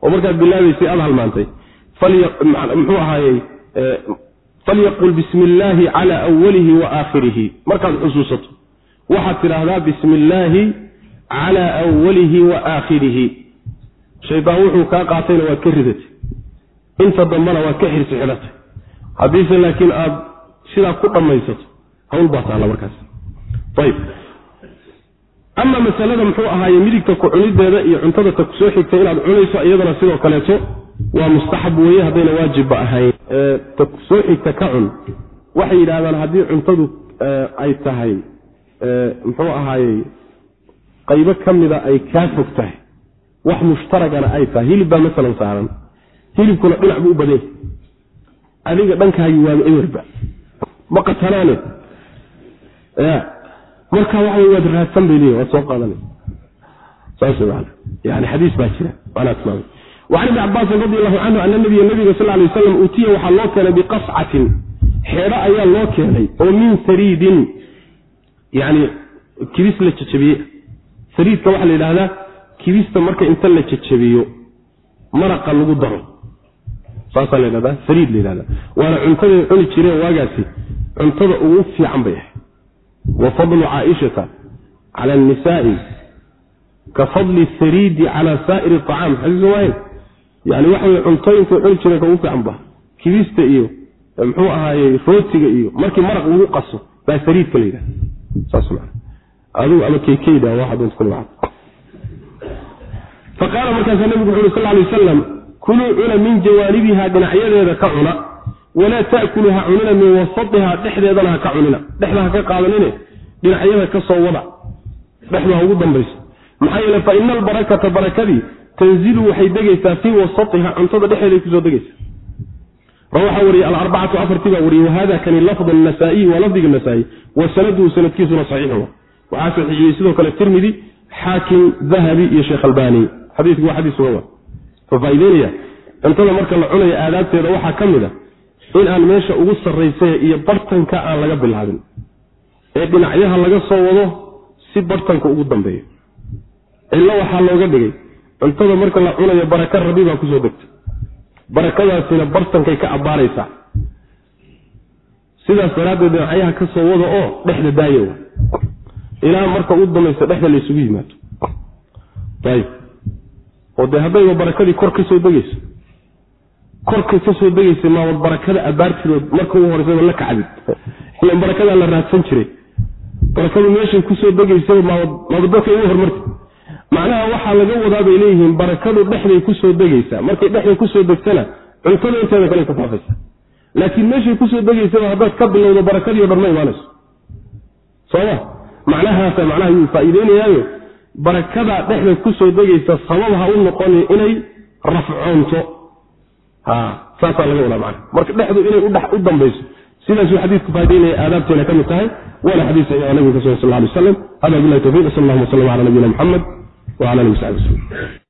Speaker 1: Oo markaad bilaabaysay aad halmaantay. Muxuu ahaayey falyaqul bismi illaahi cala awalihi wa aakhirihi. Markaad xusuusato waxaad tidhaahdaa bismi illaahi cala awalihi wa aakhirihi. Shaydaan wuxuu kaa qaatayna waad ka ridatay. Inta dambena waad ka xirsi xidhatay. Haddiise laakiin aad sidaa ku dhammaysato hawl baa taalla markaas. Ayb ama masalada muxuu ahaaye midigta ku cunideeda iyo cuntada ta ku soo xigta inaad cunayso iyadana sidoo kaleeto waa mustaxab weeye haddayna waajibba ahayn. Ta ku soo xigta ka cun waxay yidhaahdaan haddii cuntadu ay tahay muxuu ahaayey qaybo ka mida ay kaa fog tahay wax mushtaragana ay tahay hilib baa masalan saaran hilibkuna dhinac buu u badan adiga dhankaagi waaba ewerba ma qatanaane ya marka waxa wey waad raadsan bay leeyihiin waad soo qaadanay. Saas maana yani xadiis baa jira waanaa tilmaamay wacan ibni cabaasin radi allahu canhu ana nabiya nabiga sal lay waslam uutiya waxaa loo keenay biqascatin xeedho ayaa loo keenay oo min sariidin. Yani kibis la jajabiye sariidka waxaa la yidhahdaa kibista marka inta la jajabiyo maraqa lagu daro. Saasaa la ydhahdaa sariid la yidhahda waana cuntaday cuni jireen waagaasi cuntada ugu fiican bay ahay wa fadlu caaishata cala annisaai ka fadli sariidi cala saa'iri acaam xadiis waaye yani waxa wey cuntooyinkay cuni jireen ugu fiican ba kibista iyo muxuu ahaayey rootiga iyo markii maraq lagu qaso baa sariidka la yidhahda saas maa adigu ama keykeyda waxa doonta ku magaca faqaala markaasaa nabigu wuxu uri sal lay wasalam kuluu cuna min jawaanibiha dhinacyadeeda ka cuna walaa ta'kulu ha cunina min wasatiha dhexdeedana ha ka cunina. Dhexda ha ka qaadanine dhinacyada ka soo wada. Dhexda ha ugu dambayso. Maxaa yeele fa ina albarakata barakadii tanzilu waxay degaysaa fii wasatiha cuntada dhexeeday ku soo degaysaa. Rawaxa wariyey alarbacatu afartii baa wariyey wahada kani lafd nasaa-iyi waa lafdiga nasaa-i wa sanaduhu sanadkiisuna saxiixu waxaa saxiixiyey sidoo kale tirmidi xaakim dahabi iyo sheekh albani xadiiku waa xadiis sugan wa faa'ideynaya cuntada marka la cunayo aadaabteeda waxaa ka mid a in aan meesha ugu sarraysay iyo bartanka aan laga bilaabin. Ee dhinacyaha laga soo wado si bartanka ugu dambeeyo cillo waxaa looga dhigay cuntada marka la cunayo baraka rabi baa ku soo degta barakadaasina bartankay ka abbaaraysaa. Sidaas daraaddeed dhinacyaha ka soo wada oo dhexda daayo ilaa marka ugu dambaysa dhexda la isugu yimaado ayib oo dee haddayba barakadii kor ka soo degayso korkay ka soo degaysa maawad barakada abaartidood marka ugu horeysaba la kacdid ilan barakadaa la raadsan jiray. Barakadu meeshay ku soo degaysaba maawad maabadadka ugu hormarta macnaha waxaa laga wadaa bay leeyihiin barakadu dhexday ku soo degaysaa markay dhexday ku soo degtana cuntada inteeda kale ka faafaysa. Laakiin meeshay ku soo degaysaba haddaad ka bilowdo barakadii o dhan ma imaanayso. Sooma macnahaasa macnaha yuu faa'iideynayaayo. Barakadaa dhexda ku soo degaysa sabab ha u noqoni inay rafcoonto saasaa laga wadaa mana marka dhexdu inay u dambayso sidaasuu xadiidku faa'ideynaya aadaabteena ka mid tahay waana xadiis saxiixa nabiga ka sugan sal lla alay waslam hada billahi tawfiq sal allahuma w sallam ala nabiyina muxamed wala wasaxbi waslm